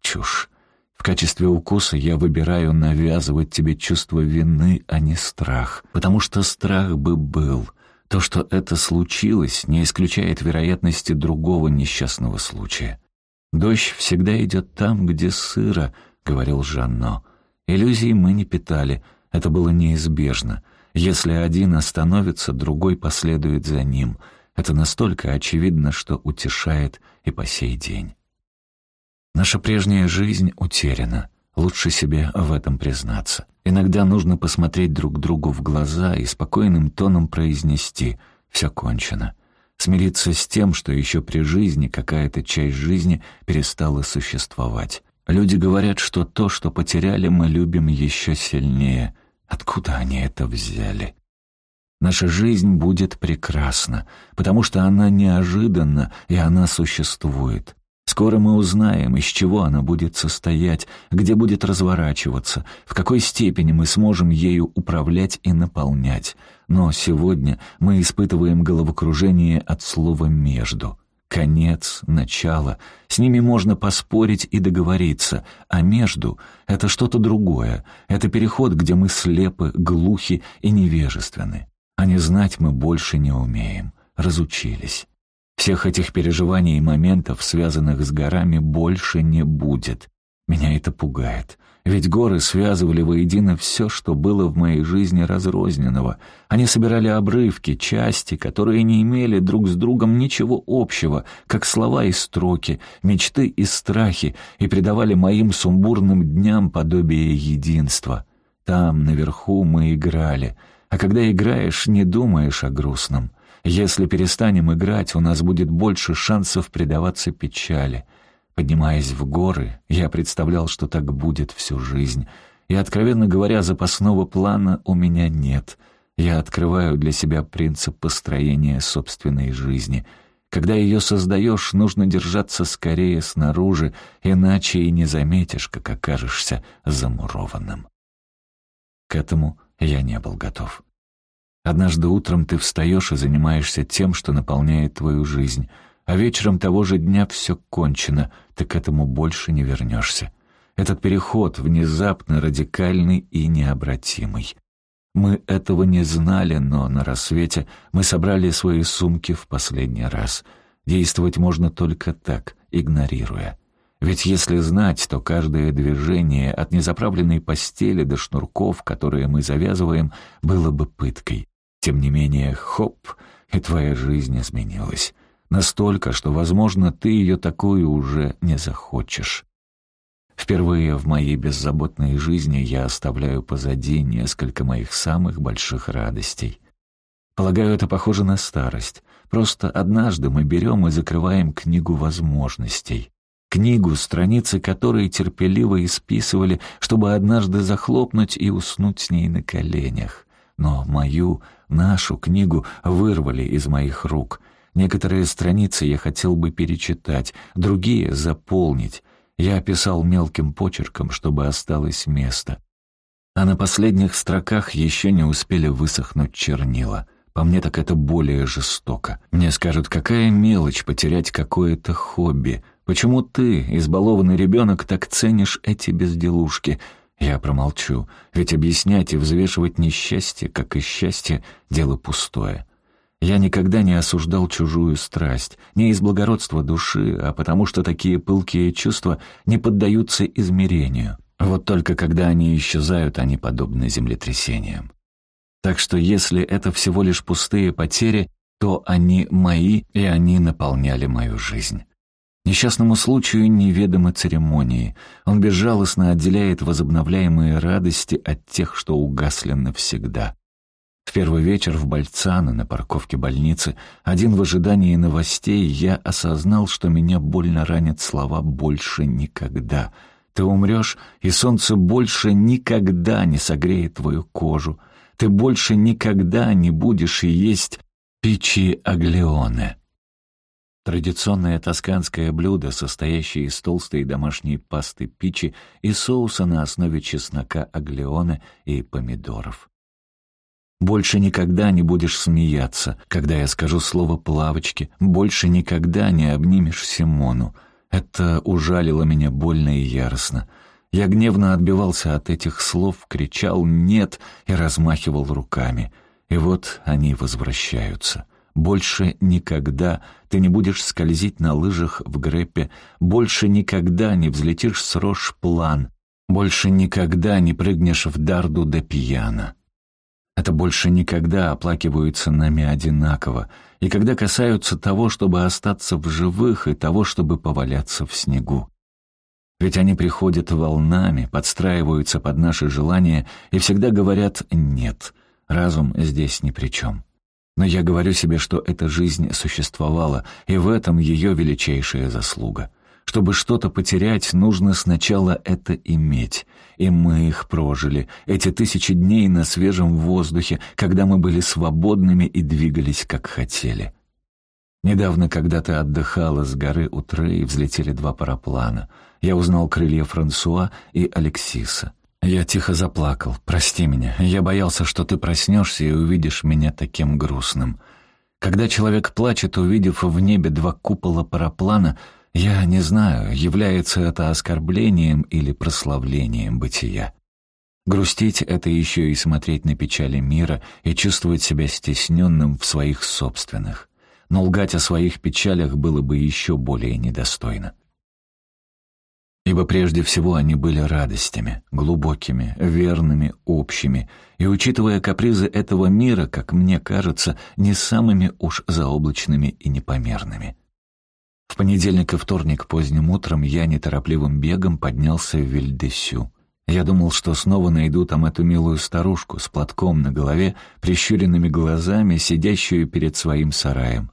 Чушь. В качестве укуса я выбираю навязывать тебе чувство вины, а не страх. Потому что страх бы был. То, что это случилось, не исключает вероятности другого несчастного случая. «Дождь всегда идет там, где сыро», — говорил Жанно. Иллюзий мы не питали, это было неизбежно. Если один остановится, другой последует за ним. Это настолько очевидно, что утешает и по сей день. Наша прежняя жизнь утеряна. Лучше себе в этом признаться. Иногда нужно посмотреть друг другу в глаза и спокойным тоном произнести «все кончено». Смириться с тем, что еще при жизни какая-то часть жизни перестала существовать. Люди говорят, что то, что потеряли, мы любим еще сильнее. Откуда они это взяли? Наша жизнь будет прекрасна, потому что она неожиданна, и она существует. Скоро мы узнаем, из чего она будет состоять, где будет разворачиваться, в какой степени мы сможем ею управлять и наполнять. Но сегодня мы испытываем головокружение от слова «между». Конец, начало. С ними можно поспорить и договориться, а между — это что-то другое. Это переход, где мы слепы, глухи и невежественны. А не знать мы больше не умеем. Разучились. Всех этих переживаний и моментов, связанных с горами, больше не будет. Меня это пугает. Ведь горы связывали воедино все, что было в моей жизни разрозненного. Они собирали обрывки, части, которые не имели друг с другом ничего общего, как слова и строки, мечты и страхи, и придавали моим сумбурным дням подобие единства. Там, наверху, мы играли. А когда играешь, не думаешь о грустном. Если перестанем играть, у нас будет больше шансов предаваться печали. Поднимаясь в горы, я представлял, что так будет всю жизнь. И, откровенно говоря, запасного плана у меня нет. Я открываю для себя принцип построения собственной жизни. Когда ее создаешь, нужно держаться скорее снаружи, иначе и не заметишь, как окажешься замурованным. К этому я не был готов. Однажды утром ты встаешь и занимаешься тем, что наполняет твою жизнь, а вечером того же дня все кончено, ты к этому больше не вернешься. Этот переход внезапно радикальный и необратимый. Мы этого не знали, но на рассвете мы собрали свои сумки в последний раз. Действовать можно только так, игнорируя. Ведь если знать, то каждое движение от незаправленной постели до шнурков, которые мы завязываем, было бы пыткой. Тем не менее, хоп, и твоя жизнь изменилась. Настолько, что, возможно, ты ее такую уже не захочешь. Впервые в моей беззаботной жизни я оставляю позади несколько моих самых больших радостей. Полагаю, это похоже на старость. Просто однажды мы берем и закрываем книгу возможностей. Книгу, страницы которой терпеливо исписывали, чтобы однажды захлопнуть и уснуть с ней на коленях. Но мою, нашу книгу вырвали из моих рук. Некоторые страницы я хотел бы перечитать, другие — заполнить. Я писал мелким почерком, чтобы осталось место. А на последних строках еще не успели высохнуть чернила. По мне так это более жестоко. Мне скажут, какая мелочь потерять какое-то хобби. Почему ты, избалованный ребенок, так ценишь эти безделушки? Я промолчу, ведь объяснять и взвешивать несчастье, как и счастье, дело пустое. Я никогда не осуждал чужую страсть, не из благородства души, а потому что такие пылкие чувства не поддаются измерению. Вот только когда они исчезают, они подобны землетрясениям. Так что если это всего лишь пустые потери, то они мои, и они наполняли мою жизнь. Несчастному случаю неведомы церемонии. Он безжалостно отделяет возобновляемые радости от тех, что угасли навсегда. В первый вечер в Бальцано на парковке больницы, один в ожидании новостей, я осознал, что меня больно ранят слова «больше никогда». Ты умрешь, и солнце больше никогда не согреет твою кожу. Ты больше никогда не будешь есть пичи аглеоне. Традиционное тосканское блюдо, состоящее из толстой домашней пасты пичи и соуса на основе чеснока аглеоне и помидоров. Больше никогда не будешь смеяться, когда я скажу слово «плавочки». Больше никогда не обнимешь Симону. Это ужалило меня больно и яростно. Я гневно отбивался от этих слов, кричал «нет» и размахивал руками. И вот они возвращаются. Больше никогда ты не будешь скользить на лыжах в греппе, больше никогда не взлетишь с рожь-план, больше никогда не прыгнешь в дарду до пьяна. Это больше никогда оплакиваются нами одинаково, и когда касаются того, чтобы остаться в живых, и того, чтобы поваляться в снегу. Ведь они приходят волнами, подстраиваются под наши желания и всегда говорят «нет». Разум здесь ни при чем. Но я говорю себе, что эта жизнь существовала, и в этом ее величайшая заслуга. Чтобы что-то потерять, нужно сначала это иметь. И мы их прожили, эти тысячи дней на свежем воздухе, когда мы были свободными и двигались, как хотели. Недавно, когда ты отдыхала с горы у Трей, взлетели два параплана. Я узнал крылья Франсуа и Алексиса. Я тихо заплакал. «Прости меня. Я боялся, что ты проснешься и увидишь меня таким грустным». Когда человек плачет, увидев в небе два купола параплана, я не знаю, является это оскорблением или прославлением бытия. Грустить — это еще и смотреть на печали мира и чувствовать себя стесненным в своих собственных. Но лгать о своих печалях было бы еще более недостойно. Ибо прежде всего они были радостями, глубокими, верными, общими, и, учитывая капризы этого мира, как мне кажется, не самыми уж заоблачными и непомерными. В понедельник и вторник поздним утром я неторопливым бегом поднялся в Вильдесю. Я думал, что снова найду там эту милую старушку с платком на голове, прищуренными глазами, сидящую перед своим сараем.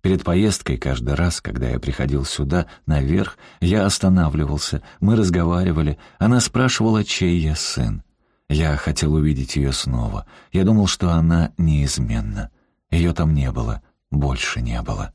Перед поездкой каждый раз, когда я приходил сюда, наверх, я останавливался, мы разговаривали, она спрашивала, чей я сын. Я хотел увидеть ее снова. Я думал, что она неизменна. Ее там не было, больше не было.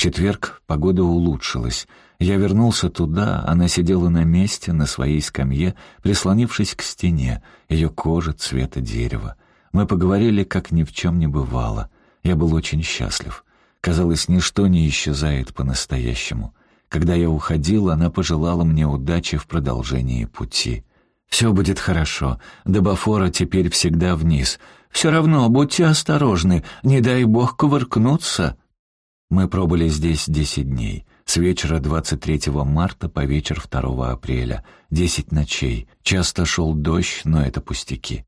Четверг погода улучшилась. Я вернулся туда, она сидела на месте, на своей скамье, прислонившись к стене, ее кожа цвета дерева. Мы поговорили, как ни в чем не бывало. Я был очень счастлив. Казалось, ничто не исчезает по-настоящему. Когда я уходил, она пожелала мне удачи в продолжении пути. «Все будет хорошо. До Бафора теперь всегда вниз. Все равно будьте осторожны, не дай бог кувыркнуться». Мы пробыли здесь десять дней. С вечера 23 марта по вечер 2 апреля. Десять ночей. Часто шел дождь, но это пустяки.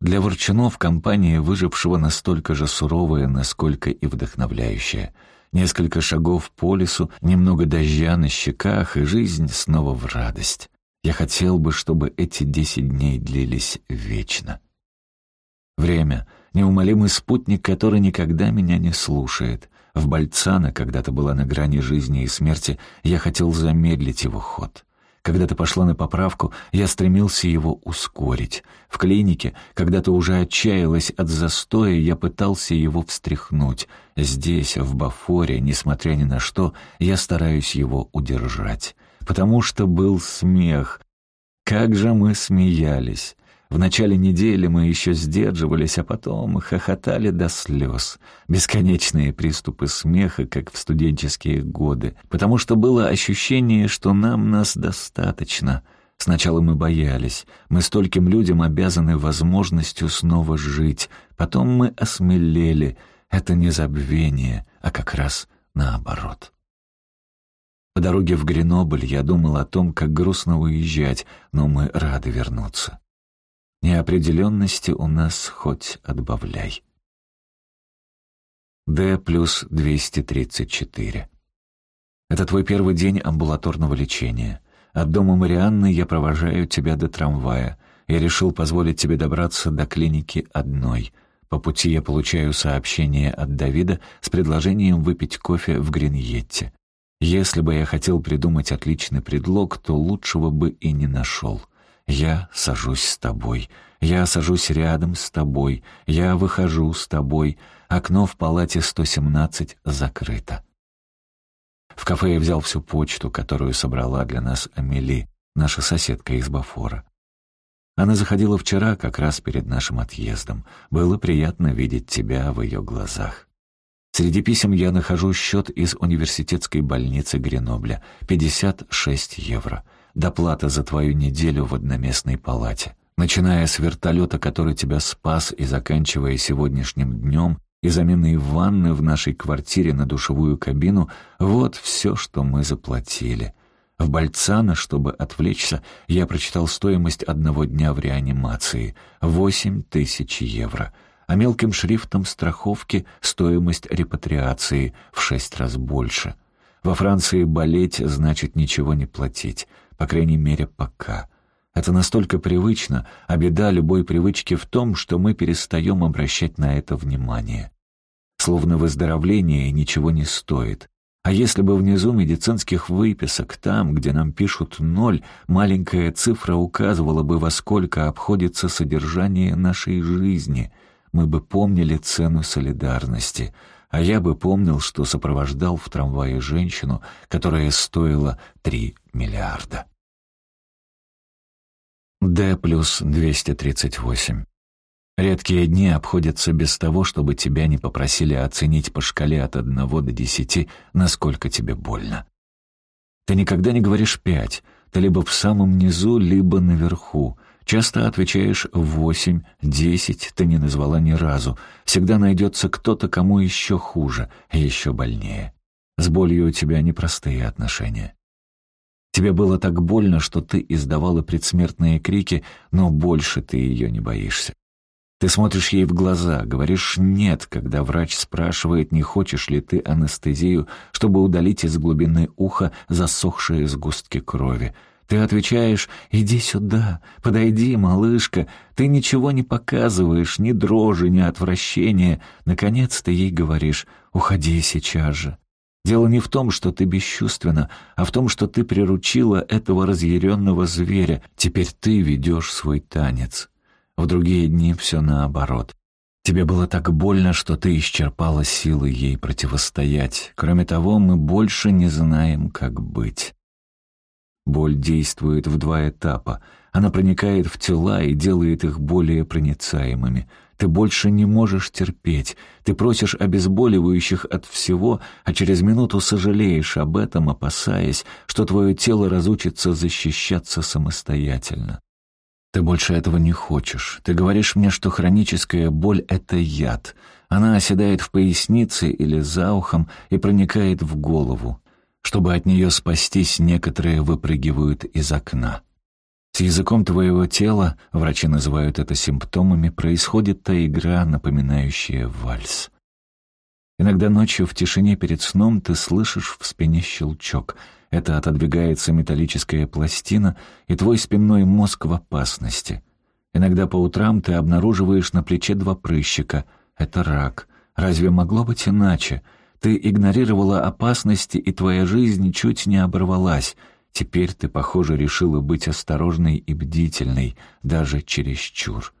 Для Ворчунов компания выжившего настолько же суровая, насколько и вдохновляющая. Несколько шагов по лесу, немного дождя на щеках, и жизнь снова в радость. Я хотел бы, чтобы эти десять дней длились вечно. Время — неумолимый спутник, который никогда меня не слушает. В Бальцана когда-то была на грани жизни и смерти, я хотел замедлить его ход. Когда ты пошла на поправку, я стремился его ускорить. В клинике, когда ты уже отчаялась от застоя, я пытался его встряхнуть. Здесь, в Бафоре, несмотря ни на что, я стараюсь его удержать. Потому что был смех. Как же мы смеялись! В начале недели мы еще сдерживались, а потом хохотали до слез. Бесконечные приступы смеха, как в студенческие годы, потому что было ощущение, что нам нас достаточно. Сначала мы боялись. Мы стольким людям обязаны возможностью снова жить. Потом мы осмелели. Это не забвение, а как раз наоборот. По дороге в Гренобль я думал о том, как грустно уезжать, но мы рады вернуться. Неопределенности у нас хоть отбавляй. Д плюс 234. Это твой первый день амбулаторного лечения. От дома Марианны я провожаю тебя до трамвая. Я решил позволить тебе добраться до клиники одной. По пути я получаю сообщение от Давида с предложением выпить кофе в Гриньетте. Если бы я хотел придумать отличный предлог, то лучшего бы и не нашел. Я сажусь с тобой. Я сажусь рядом с тобой. Я выхожу с тобой. Окно в палате 117 закрыто. В кафе я взял всю почту, которую собрала для нас Амели, наша соседка из Бафора. Она заходила вчера, как раз перед нашим отъездом. Было приятно видеть тебя в ее глазах. Среди писем я нахожу счет из университетской больницы Гренобля — 56 евро — доплата за твою неделю в одноместной палате. Начиная с вертолета, который тебя спас, и заканчивая сегодняшним днем, и заменой ванны в нашей квартире на душевую кабину, вот все, что мы заплатили. В Бальцано, чтобы отвлечься, я прочитал стоимость одного дня в реанимации — восемь тысяч евро, а мелким шрифтом страховки стоимость репатриации в шесть раз больше. Во Франции болеть значит ничего не платить — по крайней мере, пока. Это настолько привычно, а беда любой привычки в том, что мы перестаем обращать на это внимание. Словно выздоровление ничего не стоит. А если бы внизу медицинских выписок, там, где нам пишут ноль, маленькая цифра указывала бы, во сколько обходится содержание нашей жизни, мы бы помнили цену солидарности — а я бы помнил, что сопровождал в трамвае женщину, которая стоила три миллиарда. Д плюс 238. Редкие дни обходятся без того, чтобы тебя не попросили оценить по шкале от одного до десяти, насколько тебе больно. Ты никогда не говоришь пять, ты либо в самом низу, либо наверху. Часто отвечаешь «восемь», «десять» ты не назвала ни разу. Всегда найдется кто-то, кому еще хуже, еще больнее. С болью у тебя непростые отношения. Тебе было так больно, что ты издавала предсмертные крики, но больше ты ее не боишься. Ты смотришь ей в глаза, говоришь «нет», когда врач спрашивает, не хочешь ли ты анестезию, чтобы удалить из глубины уха засохшие сгустки крови. Ты отвечаешь «Иди сюда, подойди, малышка». Ты ничего не показываешь, ни дрожи, ни отвращения. Наконец ты ей говоришь «Уходи сейчас же». Дело не в том, что ты бесчувственна, а в том, что ты приручила этого разъяренного зверя. Теперь ты ведешь свой танец. В другие дни все наоборот. Тебе было так больно, что ты исчерпала силы ей противостоять. Кроме того, мы больше не знаем, как быть. Боль действует в два этапа. Она проникает в тела и делает их более проницаемыми. Ты больше не можешь терпеть. Ты просишь обезболивающих от всего, а через минуту сожалеешь об этом, опасаясь, что твое тело разучится защищаться самостоятельно. Ты больше этого не хочешь. Ты говоришь мне, что хроническая боль — это яд. Она оседает в пояснице или за ухом и проникает в голову. Чтобы от нее спастись, некоторые выпрыгивают из окна. С языком твоего тела, врачи называют это симптомами, происходит та игра, напоминающая вальс. Иногда ночью в тишине перед сном ты слышишь в спине щелчок. Это отодвигается металлическая пластина, и твой спинной мозг в опасности. Иногда по утрам ты обнаруживаешь на плече два прыщика. Это рак. Разве могло быть иначе? Ты игнорировала опасности, и твоя жизнь чуть не оборвалась. Теперь ты, похоже, решила быть осторожной и бдительной, даже чересчур.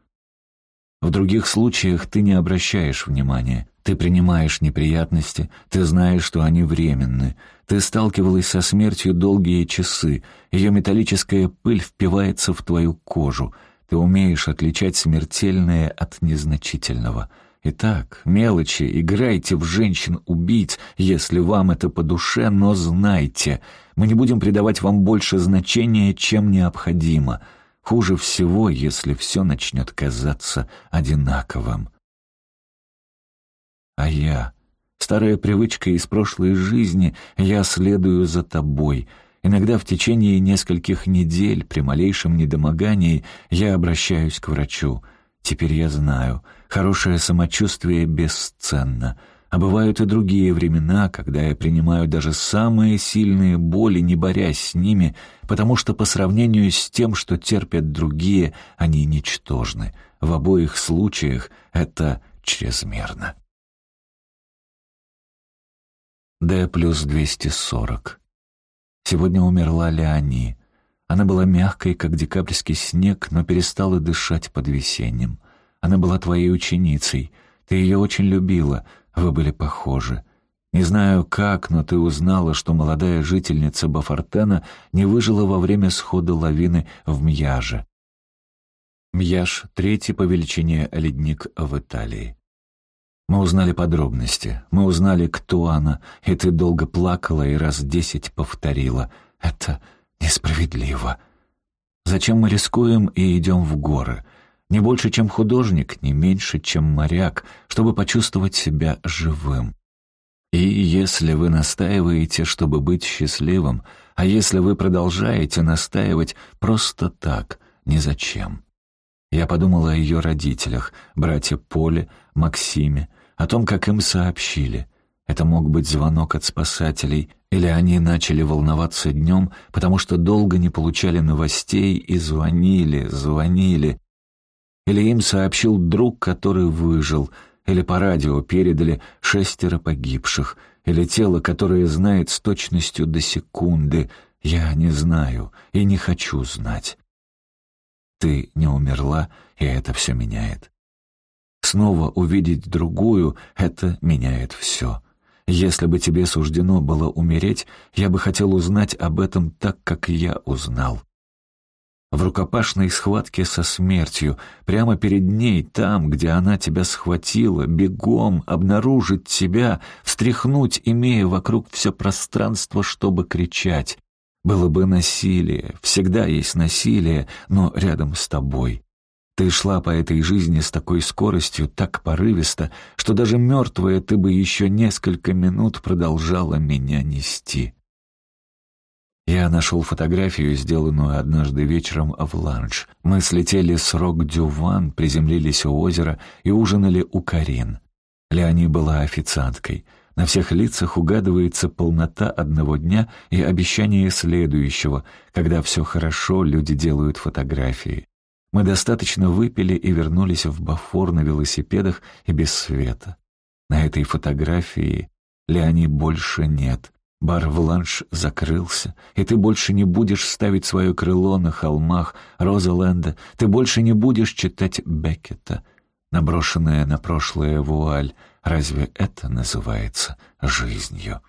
В других случаях ты не обращаешь внимания. Ты принимаешь неприятности, ты знаешь, что они временны. Ты сталкивалась со смертью долгие часы, ее металлическая пыль впивается в твою кожу. Ты умеешь отличать смертельное от незначительного — Итак, мелочи, играйте в женщин-убийц, если вам это по душе, но знайте, мы не будем придавать вам больше значения, чем необходимо. Хуже всего, если все начнет казаться одинаковым. А я... Старая привычка из прошлой жизни, я следую за тобой. Иногда в течение нескольких недель при малейшем недомогании я обращаюсь к врачу — Теперь я знаю, хорошее самочувствие бесценно. А бывают и другие времена, когда я принимаю даже самые сильные боли, не борясь с ними, потому что по сравнению с тем, что терпят другие, они ничтожны. В обоих случаях это чрезмерно. Д плюс 240. Сегодня умерла Леони. Она была мягкой, как декабрьский снег, но перестала дышать под весенним. Она была твоей ученицей. Ты ее очень любила. Вы были похожи. Не знаю как, но ты узнала, что молодая жительница Бафортена не выжила во время схода лавины в Мьяже. Мьяж — третий по величине ледник в Италии. Мы узнали подробности. Мы узнали, кто она, и ты долго плакала и раз десять повторила. Это Несправедливо. Зачем мы рискуем и идем в горы? Не больше, чем художник, не меньше, чем моряк, чтобы почувствовать себя живым. И если вы настаиваете, чтобы быть счастливым, а если вы продолжаете настаивать просто так, ни зачем. Я подумала о ее родителях, братья Поле, Максиме, о том, как им сообщили. Это мог быть звонок от спасателей, или они начали волноваться днем, потому что долго не получали новостей и звонили, звонили. Или им сообщил друг, который выжил, или по радио передали шестеро погибших, или тело, которое знает с точностью до секунды. Я не знаю и не хочу знать. Ты не умерла, и это все меняет. Снова увидеть другую — это меняет все. Если бы тебе суждено было умереть, я бы хотел узнать об этом так, как я узнал. В рукопашной схватке со смертью, прямо перед ней, там, где она тебя схватила, бегом обнаружить тебя, встряхнуть, имея вокруг все пространство, чтобы кричать. Было бы насилие, всегда есть насилие, но рядом с тобой. Ты шла по этой жизни с такой скоростью, так порывисто, что даже мертвая ты бы еще несколько минут продолжала меня нести. Я нашел фотографию, сделанную однажды вечером в ланч. Мы слетели с Рок-Дюван, приземлились у озера и ужинали у Карин. Леони была официанткой. На всех лицах угадывается полнота одного дня и обещание следующего. Когда все хорошо, люди делают фотографии. Мы достаточно выпили и вернулись в Бафор на велосипедах и без света. На этой фотографии Леони больше нет. Бар в ланш закрылся, и ты больше не будешь ставить свое крыло на холмах Розаленда, ты больше не будешь читать Беккета. Наброшенная на прошлое вуаль, разве это называется жизнью?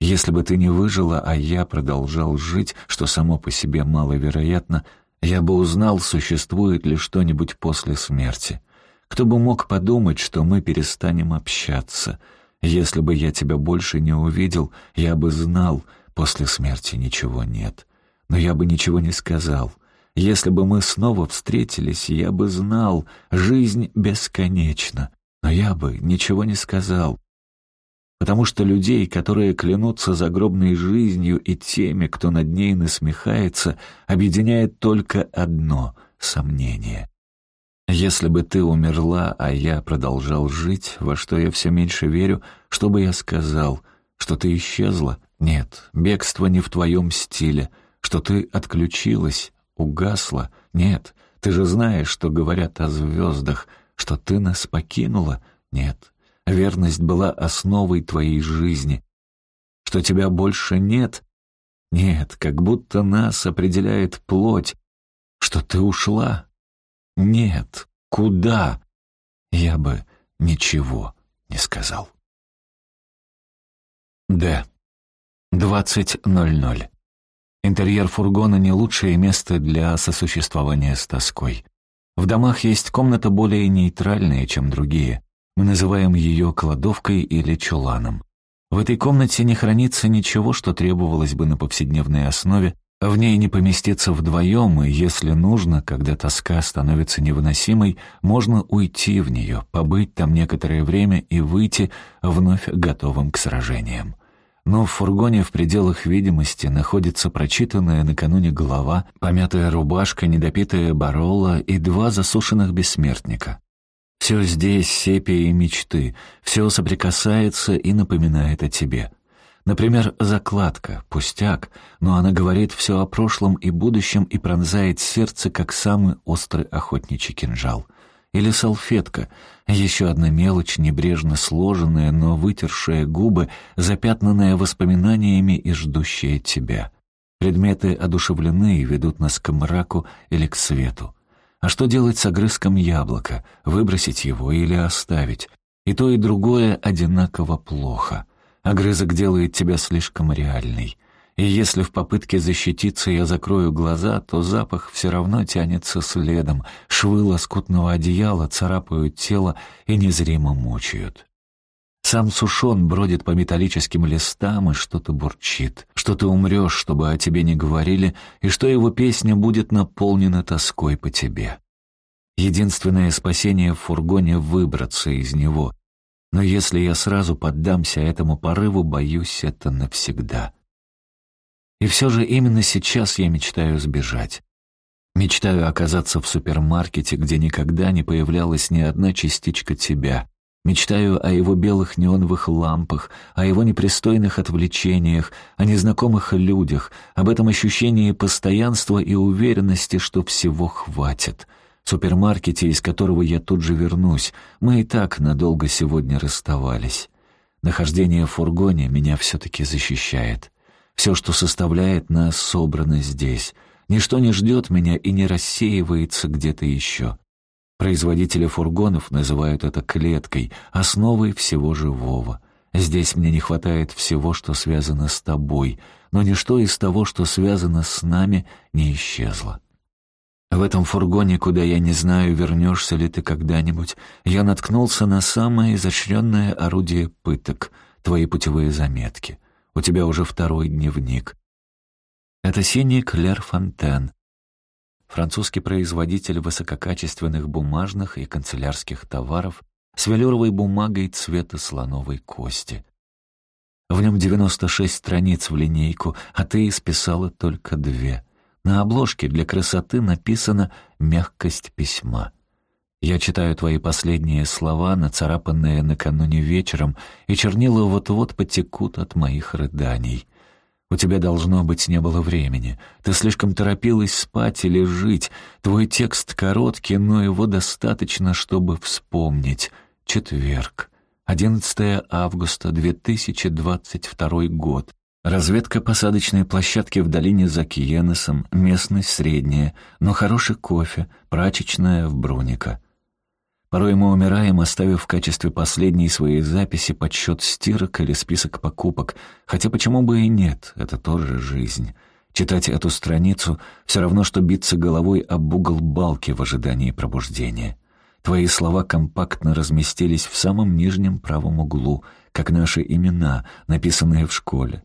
Если бы ты не выжила, а я продолжал жить, что само по себе маловероятно, я бы узнал, существует ли что-нибудь после смерти. Кто бы мог подумать, что мы перестанем общаться? Если бы я тебя больше не увидел, я бы знал, после смерти ничего нет. Но я бы ничего не сказал. Если бы мы снова встретились, я бы знал, жизнь бесконечна. Но я бы ничего не сказал. Потому что людей, которые клянутся загробной жизнью и теми, кто над ней насмехается, объединяет только одно — сомнение. Если бы ты умерла, а я продолжал жить, во что я все меньше верю, что бы я сказал? Что ты исчезла? Нет, бегство не в твоем стиле. Что ты отключилась, угасла? Нет, ты же знаешь, что говорят о звездах. Что ты нас покинула? Нет, верность была основой твоей жизни. Что тебя больше нет? Нет, как будто нас определяет плоть. Что ты ушла? Нет, куда? Я бы ничего не сказал. Д. 20.00. Интерьер фургона не лучшее место для сосуществования с тоской. В домах есть комната более нейтральная, чем другие. Мы называем ее кладовкой или чуланом. В этой комнате не хранится ничего, что требовалось бы на повседневной основе, в ней не поместиться вдвоем, и если нужно, когда тоска становится невыносимой, можно уйти в нее, побыть там некоторое время и выйти вновь готовым к сражениям. Но в фургоне в пределах видимости находится прочитанная накануне глава, помятая рубашка, недопитая барола и два засушенных бессмертника. Все здесь сепия и мечты, все соприкасается и напоминает о тебе — Например, закладка, пустяк, но она говорит все о прошлом и будущем и пронзает сердце, как самый острый охотничий кинжал. Или салфетка, еще одна мелочь, небрежно сложенная, но вытершая губы, запятнанная воспоминаниями и ждущая тебя. Предметы одушевлены и ведут нас к мраку или к свету. А что делать с огрызком яблока? Выбросить его или оставить? И то, и другое одинаково плохо. Огрызок делает тебя слишком реальной. И если в попытке защититься я закрою глаза, то запах все равно тянется следом. Швы лоскутного одеяла царапают тело и незримо мучают. Сам Сушон бродит по металлическим листам и что-то бурчит, что ты умрешь, чтобы о тебе не говорили, и что его песня будет наполнена тоской по тебе. Единственное спасение в фургоне — выбраться из него, но если я сразу поддамся этому порыву, боюсь, это навсегда. И все же именно сейчас я мечтаю сбежать. Мечтаю оказаться в супермаркете, где никогда не появлялась ни одна частичка тебя. Мечтаю о его белых неоновых лампах, о его непристойных отвлечениях, о незнакомых людях, об этом ощущении постоянства и уверенности, что всего хватит — супермаркете, из которого я тут же вернусь. Мы и так надолго сегодня расставались. Нахождение в фургоне меня все-таки защищает. Все, что составляет нас, собрано здесь. Ничто не ждет меня и не рассеивается где-то еще. Производители фургонов называют это клеткой, основой всего живого. Здесь мне не хватает всего, что связано с тобой, но ничто из того, что связано с нами, не исчезло. В этом фургоне, куда я не знаю, вернешься ли ты когда-нибудь, я наткнулся на самое изощренное орудие пыток — твои путевые заметки. У тебя уже второй дневник. Это синий Клер Фонтен, французский производитель высококачественных бумажных и канцелярских товаров с велюровой бумагой цвета слоновой кости. В нем 96 страниц в линейку, а ты исписала только две — на обложке для красоты написано «Мягкость письма». Я читаю твои последние слова, нацарапанные накануне вечером, и чернила вот-вот потекут от моих рыданий. У тебя, должно быть, не было времени. Ты слишком торопилась спать или жить. Твой текст короткий, но его достаточно, чтобы вспомнить. Четверг. 11 августа 2022 год. Разведка посадочной площадки в долине за Киенесом, местность средняя, но хороший кофе, прачечная в Бруника. Порой мы умираем, оставив в качестве последней своей записи подсчет стирок или список покупок, хотя почему бы и нет, это тоже жизнь. Читать эту страницу — все равно, что биться головой об угол балки в ожидании пробуждения. Твои слова компактно разместились в самом нижнем правом углу, как наши имена, написанные в школе.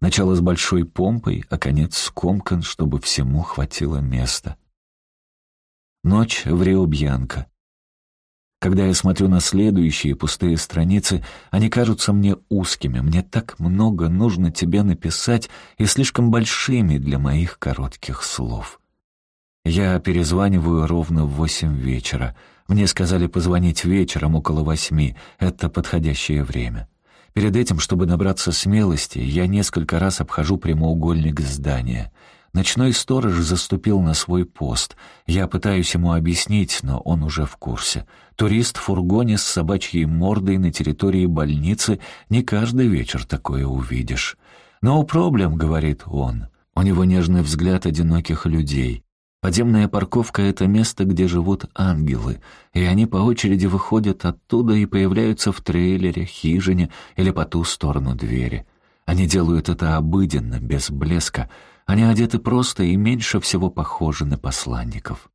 Начало с большой помпой, а конец скомкан, чтобы всему хватило места. Ночь в Рио-Бьянко. Когда я смотрю на следующие пустые страницы, они кажутся мне узкими. Мне так много нужно тебе написать и слишком большими для моих коротких слов. Я перезваниваю ровно в восемь вечера. Мне сказали позвонить вечером около восьми. Это подходящее время. Перед этим, чтобы набраться смелости, я несколько раз обхожу прямоугольник здания. Ночной сторож заступил на свой пост. Я пытаюсь ему объяснить, но он уже в курсе. Турист в фургоне с собачьей мордой на территории больницы не каждый вечер такое увидишь. «No problem», — говорит он. У него нежный взгляд одиноких людей. Подземная парковка — это место, где живут ангелы, и они по очереди выходят оттуда и появляются в трейлере, хижине или по ту сторону двери. Они делают это обыденно, без блеска. Они одеты просто и меньше всего похожи на посланников.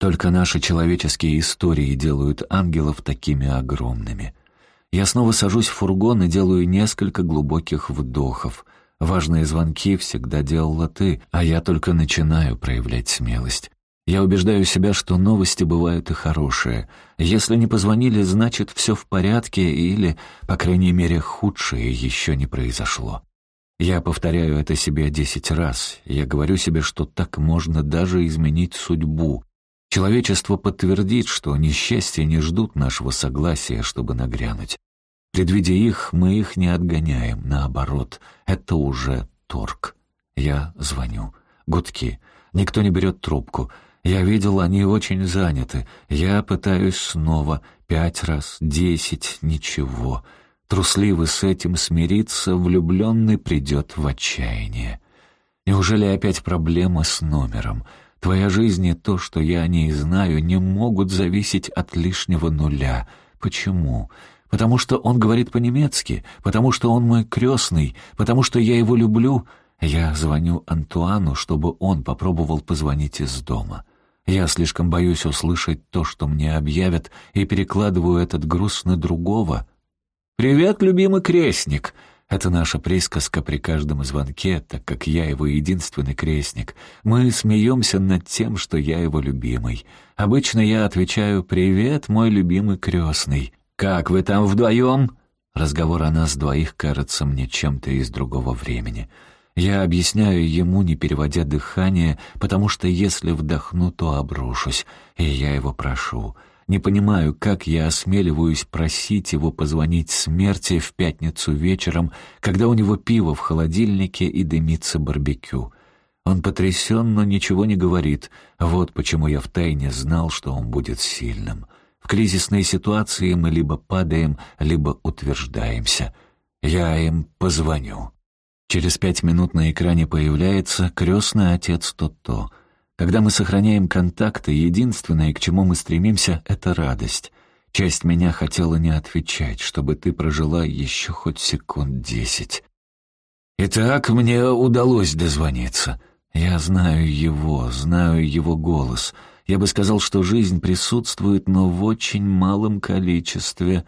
Только наши человеческие истории делают ангелов такими огромными. Я снова сажусь в фургон и делаю несколько глубоких вдохов — Важные звонки всегда делала ты, а я только начинаю проявлять смелость. Я убеждаю себя, что новости бывают и хорошие. Если не позвонили, значит, все в порядке или, по крайней мере, худшее еще не произошло. Я повторяю это себе десять раз. Я говорю себе, что так можно даже изменить судьбу. Человечество подтвердит, что несчастья не ждут нашего согласия, чтобы нагрянуть. Предвидя их, мы их не отгоняем, наоборот, это уже торг. Я звоню. Гудки. Никто не берет трубку. Я видел, они очень заняты. Я пытаюсь снова. Пять раз, десять, ничего. Трусливый с этим смириться, влюбленный придет в отчаяние. Неужели опять проблема с номером? Твоя жизнь и то, что я о ней знаю, не могут зависеть от лишнего нуля. Почему? Потому что он говорит по-немецки, потому что он мой крестный, потому что я его люблю. Я звоню Антуану, чтобы он попробовал позвонить из дома. Я слишком боюсь услышать то, что мне объявят, и перекладываю этот груз на другого. «Привет, любимый крестник!» Это наша присказка при каждом звонке, так как я его единственный крестник. Мы смеемся над тем, что я его любимый. Обычно я отвечаю «Привет, мой любимый крестный». «Как вы там вдвоем?» Разговор о нас двоих кажется мне чем-то из другого времени. Я объясняю ему, не переводя дыхание, потому что если вдохну, то обрушусь, и я его прошу. Не понимаю, как я осмеливаюсь просить его позвонить смерти в пятницу вечером, когда у него пиво в холодильнике и дымится барбекю. Он потрясен, но ничего не говорит. Вот почему я втайне знал, что он будет сильным. В кризисной ситуации мы либо падаем, либо утверждаемся. Я им позвоню. Через пять минут на экране появляется крестный отец То-То. Когда мы сохраняем контакты, единственное, к чему мы стремимся, — это радость. Часть меня хотела не отвечать, чтобы ты прожила еще хоть секунд десять. Итак, мне удалось дозвониться. Я знаю его, знаю его голос — я бы сказал, что жизнь присутствует, но в очень малом количестве.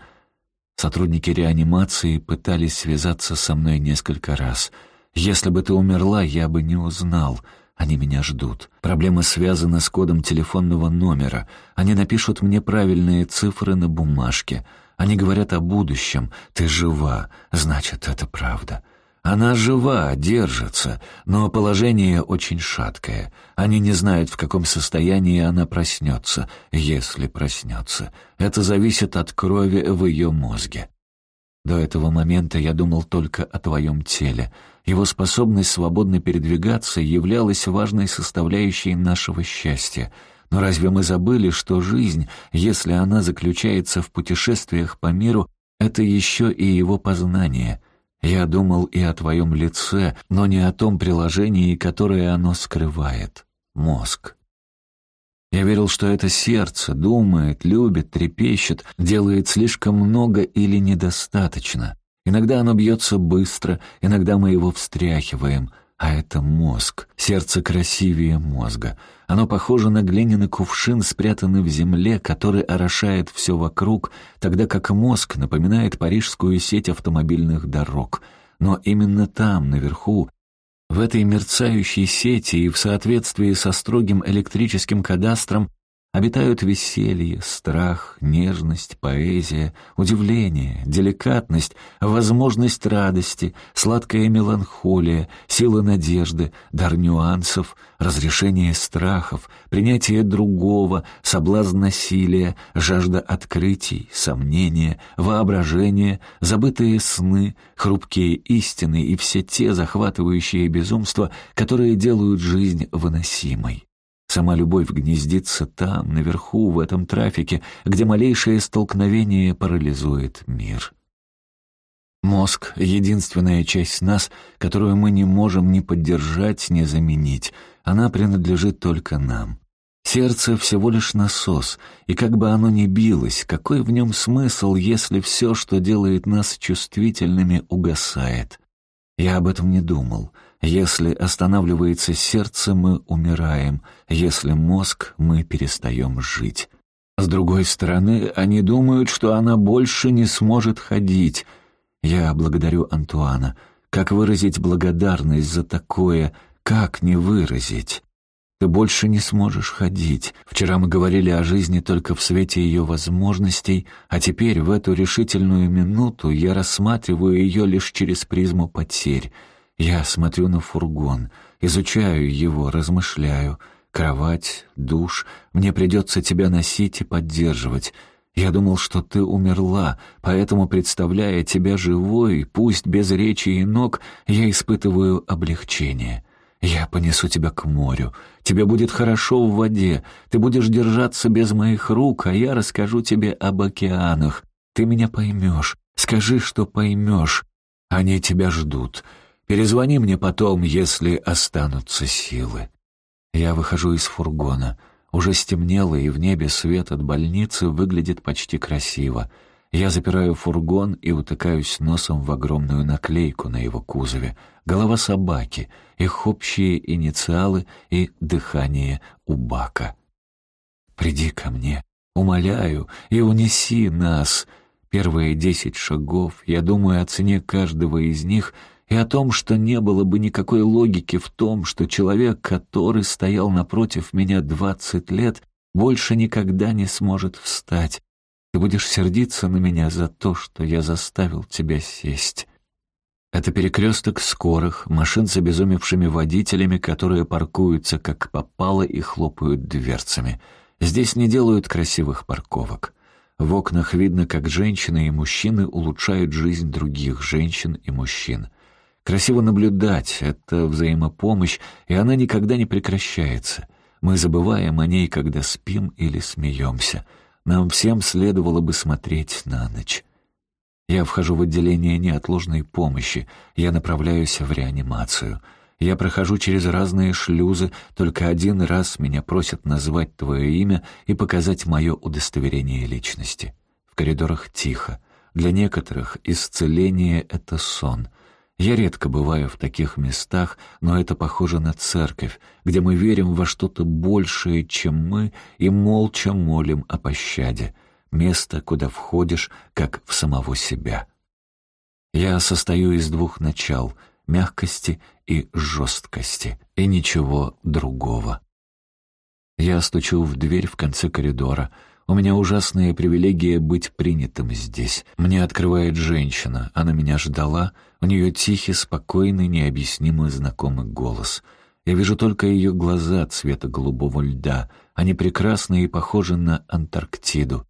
Сотрудники реанимации пытались связаться со мной несколько раз. Если бы ты умерла, я бы не узнал. Они меня ждут. Проблема связана с кодом телефонного номера. Они напишут мне правильные цифры на бумажке. Они говорят о будущем. Ты жива. Значит, это правда. Она жива, держится, но положение очень шаткое. Они не знают, в каком состоянии она проснется, если проснется. Это зависит от крови в ее мозге. До этого момента я думал только о твоем теле. Его способность свободно передвигаться являлась важной составляющей нашего счастья. Но разве мы забыли, что жизнь, если она заключается в путешествиях по миру, это еще и его познание — я думал и о твоем лице, но не о том приложении, которое оно скрывает — мозг. Я верил, что это сердце думает, любит, трепещет, делает слишком много или недостаточно. Иногда оно бьется быстро, иногда мы его встряхиваем. А это мозг. Сердце красивее мозга. Оно похоже на глиняный кувшин, спрятанный в земле, который орошает все вокруг, тогда как мозг напоминает парижскую сеть автомобильных дорог. Но именно там, наверху, в этой мерцающей сети и в соответствии со строгим электрическим кадастром обитают веселье, страх, нежность, поэзия, удивление, деликатность, возможность радости, сладкая меланхолия, сила надежды, дар нюансов, разрешение страхов, принятие другого, соблазн насилия, жажда открытий, сомнения, воображение, забытые сны, хрупкие истины и все те захватывающие безумства, которые делают жизнь выносимой. Сама любовь гнездится там, наверху, в этом трафике, где малейшее столкновение парализует мир. Мозг — единственная часть нас, которую мы не можем ни поддержать, ни заменить. Она принадлежит только нам. Сердце всего лишь насос, и как бы оно ни билось, какой в нем смысл, если все, что делает нас чувствительными, угасает? Я об этом не думал. Если останавливается сердце, мы умираем. Если мозг, мы перестаем жить. С другой стороны, они думают, что она больше не сможет ходить. Я благодарю Антуана. Как выразить благодарность за такое? Как не выразить? Ты больше не сможешь ходить. Вчера мы говорили о жизни только в свете ее возможностей, а теперь, в эту решительную минуту, я рассматриваю ее лишь через призму потерь. Я смотрю на фургон, изучаю его, размышляю. Кровать, душ, мне придется тебя носить и поддерживать. Я думал, что ты умерла, поэтому, представляя тебя живой, пусть без речи и ног, я испытываю облегчение. Я понесу тебя к морю. Тебе будет хорошо в воде. Ты будешь держаться без моих рук, а я расскажу тебе об океанах. Ты меня поймешь. Скажи, что поймешь. Они тебя ждут. Перезвони мне потом, если останутся силы. Я выхожу из фургона. Уже стемнело, и в небе свет от больницы выглядит почти красиво. Я запираю фургон и утыкаюсь носом в огромную наклейку на его кузове. Голова собаки, их общие инициалы и дыхание у бака. «Приди ко мне, умоляю, и унеси нас». Первые десять шагов, я думаю о цене каждого из них — и о том, что не было бы никакой логики в том, что человек, который стоял напротив меня двадцать лет, больше никогда не сможет встать. Ты будешь сердиться на меня за то, что я заставил тебя сесть. Это перекресток скорых, машин с обезумевшими водителями, которые паркуются как попало и хлопают дверцами. Здесь не делают красивых парковок. В окнах видно, как женщины и мужчины улучшают жизнь других женщин и мужчин. Красиво наблюдать — это взаимопомощь, и она никогда не прекращается. Мы забываем о ней, когда спим или смеемся. Нам всем следовало бы смотреть на ночь. Я вхожу в отделение неотложной помощи, я направляюсь в реанимацию. Я прохожу через разные шлюзы, только один раз меня просят назвать твое имя и показать мое удостоверение личности. В коридорах тихо. Для некоторых исцеление — это сон — я редко бываю в таких местах, но это похоже на церковь, где мы верим во что-то большее, чем мы, и молча молим о пощаде. Место, куда входишь, как в самого себя. Я состою из двух начал — мягкости и жесткости, и ничего другого. Я стучу в дверь в конце коридора — у меня ужасная привилегия быть принятым здесь. Мне открывает женщина. Она меня ждала. У нее тихий, спокойный, необъяснимый знакомый голос. Я вижу только ее глаза цвета голубого льда. Они прекрасны и похожи на Антарктиду.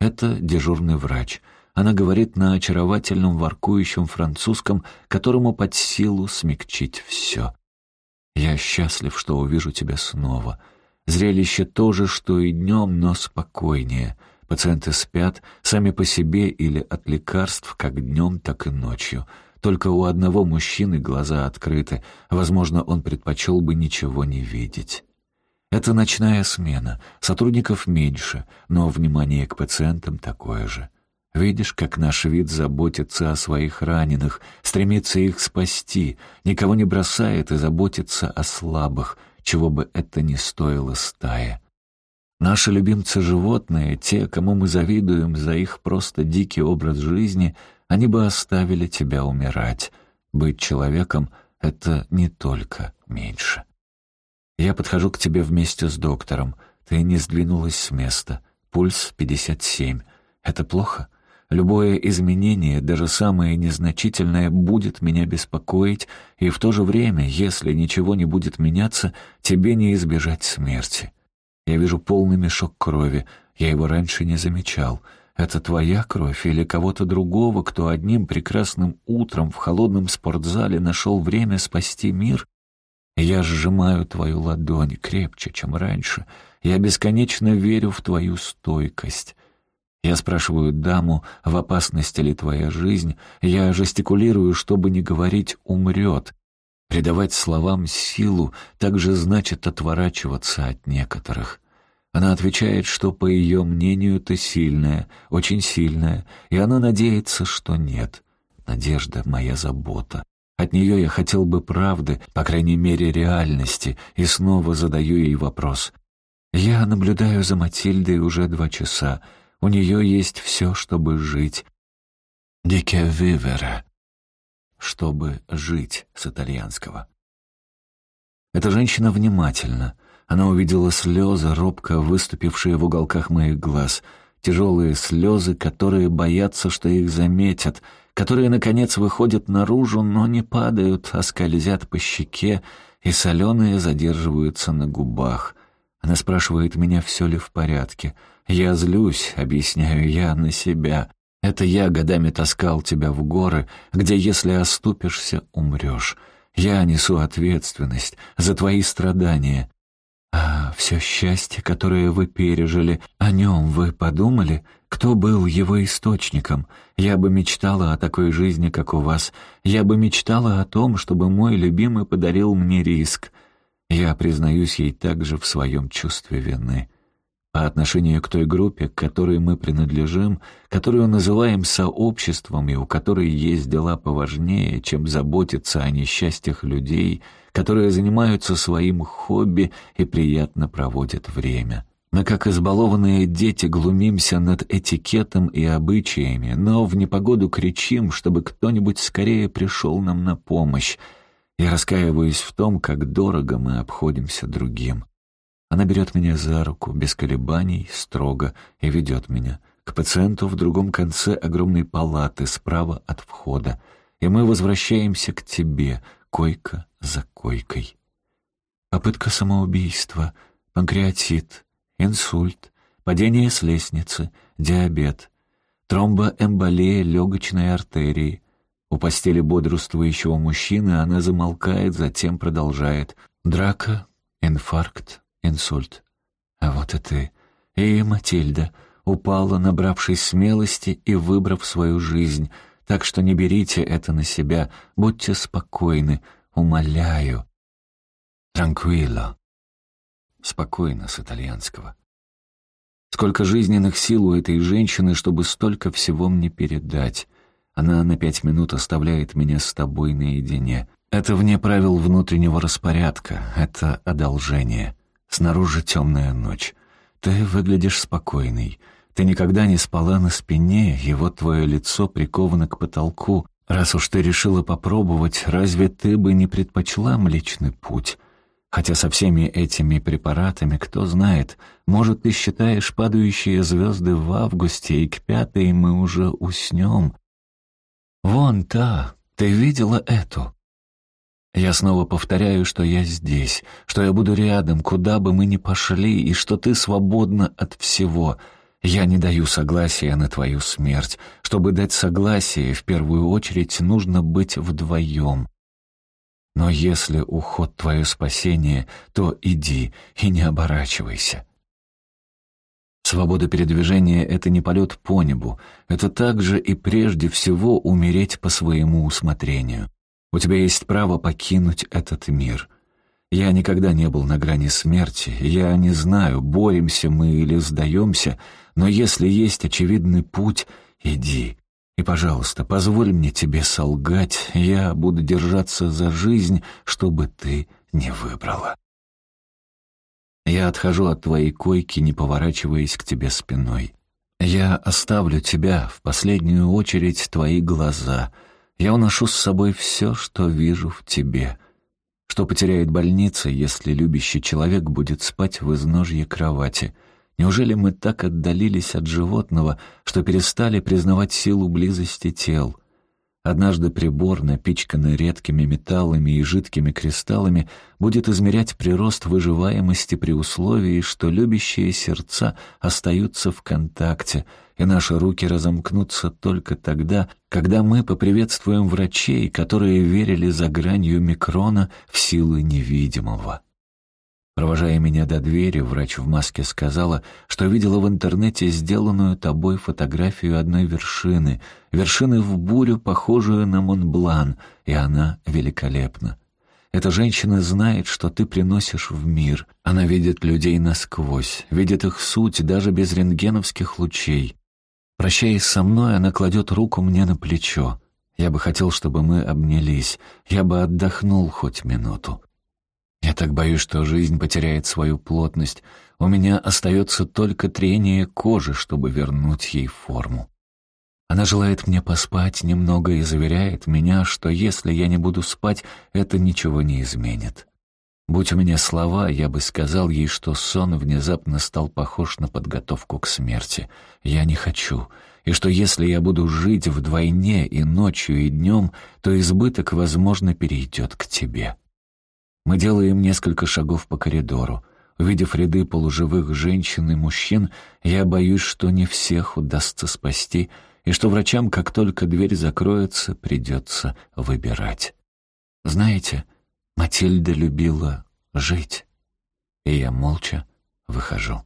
Это дежурный врач. Она говорит на очаровательном воркующем французском, которому под силу смягчить все. «Я счастлив, что увижу тебя снова». Зрелище то же, что и днем, но спокойнее. Пациенты спят сами по себе или от лекарств как днем, так и ночью. Только у одного мужчины глаза открыты. Возможно, он предпочел бы ничего не видеть. Это ночная смена. Сотрудников меньше, но внимание к пациентам такое же. Видишь, как наш вид заботится о своих раненых, стремится их спасти, никого не бросает и заботится о слабых, чего бы это ни стоило стая. Наши любимцы животные, те, кому мы завидуем за их просто дикий образ жизни, они бы оставили тебя умирать. Быть человеком — это не только меньше. Я подхожу к тебе вместе с доктором. Ты не сдвинулась с места. Пульс 57. Это плохо? Любое изменение, даже самое незначительное, будет меня беспокоить, и в то же время, если ничего не будет меняться, тебе не избежать смерти. Я вижу полный мешок крови. Я его раньше не замечал. Это твоя кровь или кого-то другого, кто одним прекрасным утром в холодном спортзале нашел время спасти мир? Я сжимаю твою ладонь крепче, чем раньше. Я бесконечно верю в твою стойкость. Я спрашиваю даму, в опасности ли твоя жизнь. Я жестикулирую, чтобы не говорить «умрет», Придавать словам силу также значит отворачиваться от некоторых. Она отвечает, что, по ее мнению, ты сильная, очень сильная, и она надеется, что нет. Надежда — моя забота. От нее я хотел бы правды, по крайней мере, реальности, и снова задаю ей вопрос. Я наблюдаю за Матильдой уже два часа. У нее есть все, чтобы жить. «Дике вивера», чтобы жить с итальянского. Эта женщина внимательна. Она увидела слезы, робко выступившие в уголках моих глаз, тяжелые слезы, которые боятся, что их заметят, которые, наконец, выходят наружу, но не падают, а скользят по щеке, и соленые задерживаются на губах. Она спрашивает меня, все ли в порядке. Я злюсь, объясняю я, на себя. Это я годами таскал тебя в горы, где, если оступишься, умрешь. Я несу ответственность за твои страдания. А все счастье, которое вы пережили, о нем вы подумали? Кто был его источником? Я бы мечтала о такой жизни, как у вас. Я бы мечтала о том, чтобы мой любимый подарил мне риск. Я признаюсь ей также в своем чувстве вины по отношению к той группе, к которой мы принадлежим, которую называем сообществом и у которой есть дела поважнее, чем заботиться о несчастьях людей, которые занимаются своим хобби и приятно проводят время. Мы, как избалованные дети, глумимся над этикетом и обычаями, но в непогоду кричим, чтобы кто-нибудь скорее пришел нам на помощь. Я раскаиваюсь в том, как дорого мы обходимся другим. Она берет меня за руку, без колебаний, строго, и ведет меня к пациенту в другом конце огромной палаты, справа от входа. И мы возвращаемся к тебе, койка за койкой. Попытка самоубийства, панкреатит, инсульт, падение с лестницы, диабет, тромбоэмболия легочной артерии. У постели бодрствующего мужчины она замолкает, затем продолжает. Драка, инфаркт, инсульт. А вот и ты. И Матильда упала, набравшись смелости и выбрав свою жизнь. Так что не берите это на себя, будьте спокойны, умоляю. Транквилло. Спокойно с итальянского. Сколько жизненных сил у этой женщины, чтобы столько всего мне передать. Она на пять минут оставляет меня с тобой наедине. Это вне правил внутреннего распорядка, это одолжение. Снаружи темная ночь. Ты выглядишь спокойной. Ты никогда не спала на спине, и вот твое лицо приковано к потолку. Раз уж ты решила попробовать, разве ты бы не предпочла Млечный Путь? Хотя со всеми этими препаратами, кто знает, может, ты считаешь падающие звезды в августе, и к пятой мы уже уснем. Вон та, ты видела эту? Я снова повторяю, что я здесь, что я буду рядом, куда бы мы ни пошли, и что ты свободна от всего. Я не даю согласия на твою смерть. Чтобы дать согласие, в первую очередь нужно быть вдвоем. Но если уход — твое спасение, то иди и не оборачивайся. Свобода передвижения — это не полет по небу, это также и прежде всего умереть по своему усмотрению. У тебя есть право покинуть этот мир. Я никогда не был на грани смерти. Я не знаю, боремся мы или сдаемся, но если есть очевидный путь, иди. И, пожалуйста, позволь мне тебе солгать, я буду держаться за жизнь, чтобы ты не выбрала. Я отхожу от твоей койки, не поворачиваясь к тебе спиной. Я оставлю тебя, в последнюю очередь, твои глаза. Я уношу с собой все, что вижу в тебе. Что потеряет больница, если любящий человек будет спать в изножье кровати — Неужели мы так отдалились от животного, что перестали признавать силу близости тел? Однажды прибор, напичканный редкими металлами и жидкими кристаллами, будет измерять прирост выживаемости при условии, что любящие сердца остаются в контакте, и наши руки разомкнутся только тогда, когда мы поприветствуем врачей, которые верили за гранью микрона в силы невидимого. Провожая меня до двери, врач в маске сказала, что видела в интернете сделанную тобой фотографию одной вершины, вершины в бурю, похожую на Монблан, и она великолепна. Эта женщина знает, что ты приносишь в мир. Она видит людей насквозь, видит их суть даже без рентгеновских лучей. Прощаясь со мной, она кладет руку мне на плечо. Я бы хотел, чтобы мы обнялись. Я бы отдохнул хоть минуту. Я так боюсь, что жизнь потеряет свою плотность. У меня остается только трение кожи, чтобы вернуть ей форму. Она желает мне поспать немного и заверяет меня, что если я не буду спать, это ничего не изменит. Будь у меня слова, я бы сказал ей, что сон внезапно стал похож на подготовку к смерти. Я не хочу. И что если я буду жить вдвойне и ночью, и днем, то избыток, возможно, перейдет к тебе. Мы делаем несколько шагов по коридору. Увидев ряды полуживых женщин и мужчин, я боюсь, что не всех удастся спасти, и что врачам, как только дверь закроется, придется выбирать. Знаете, Матильда любила жить, и я молча выхожу.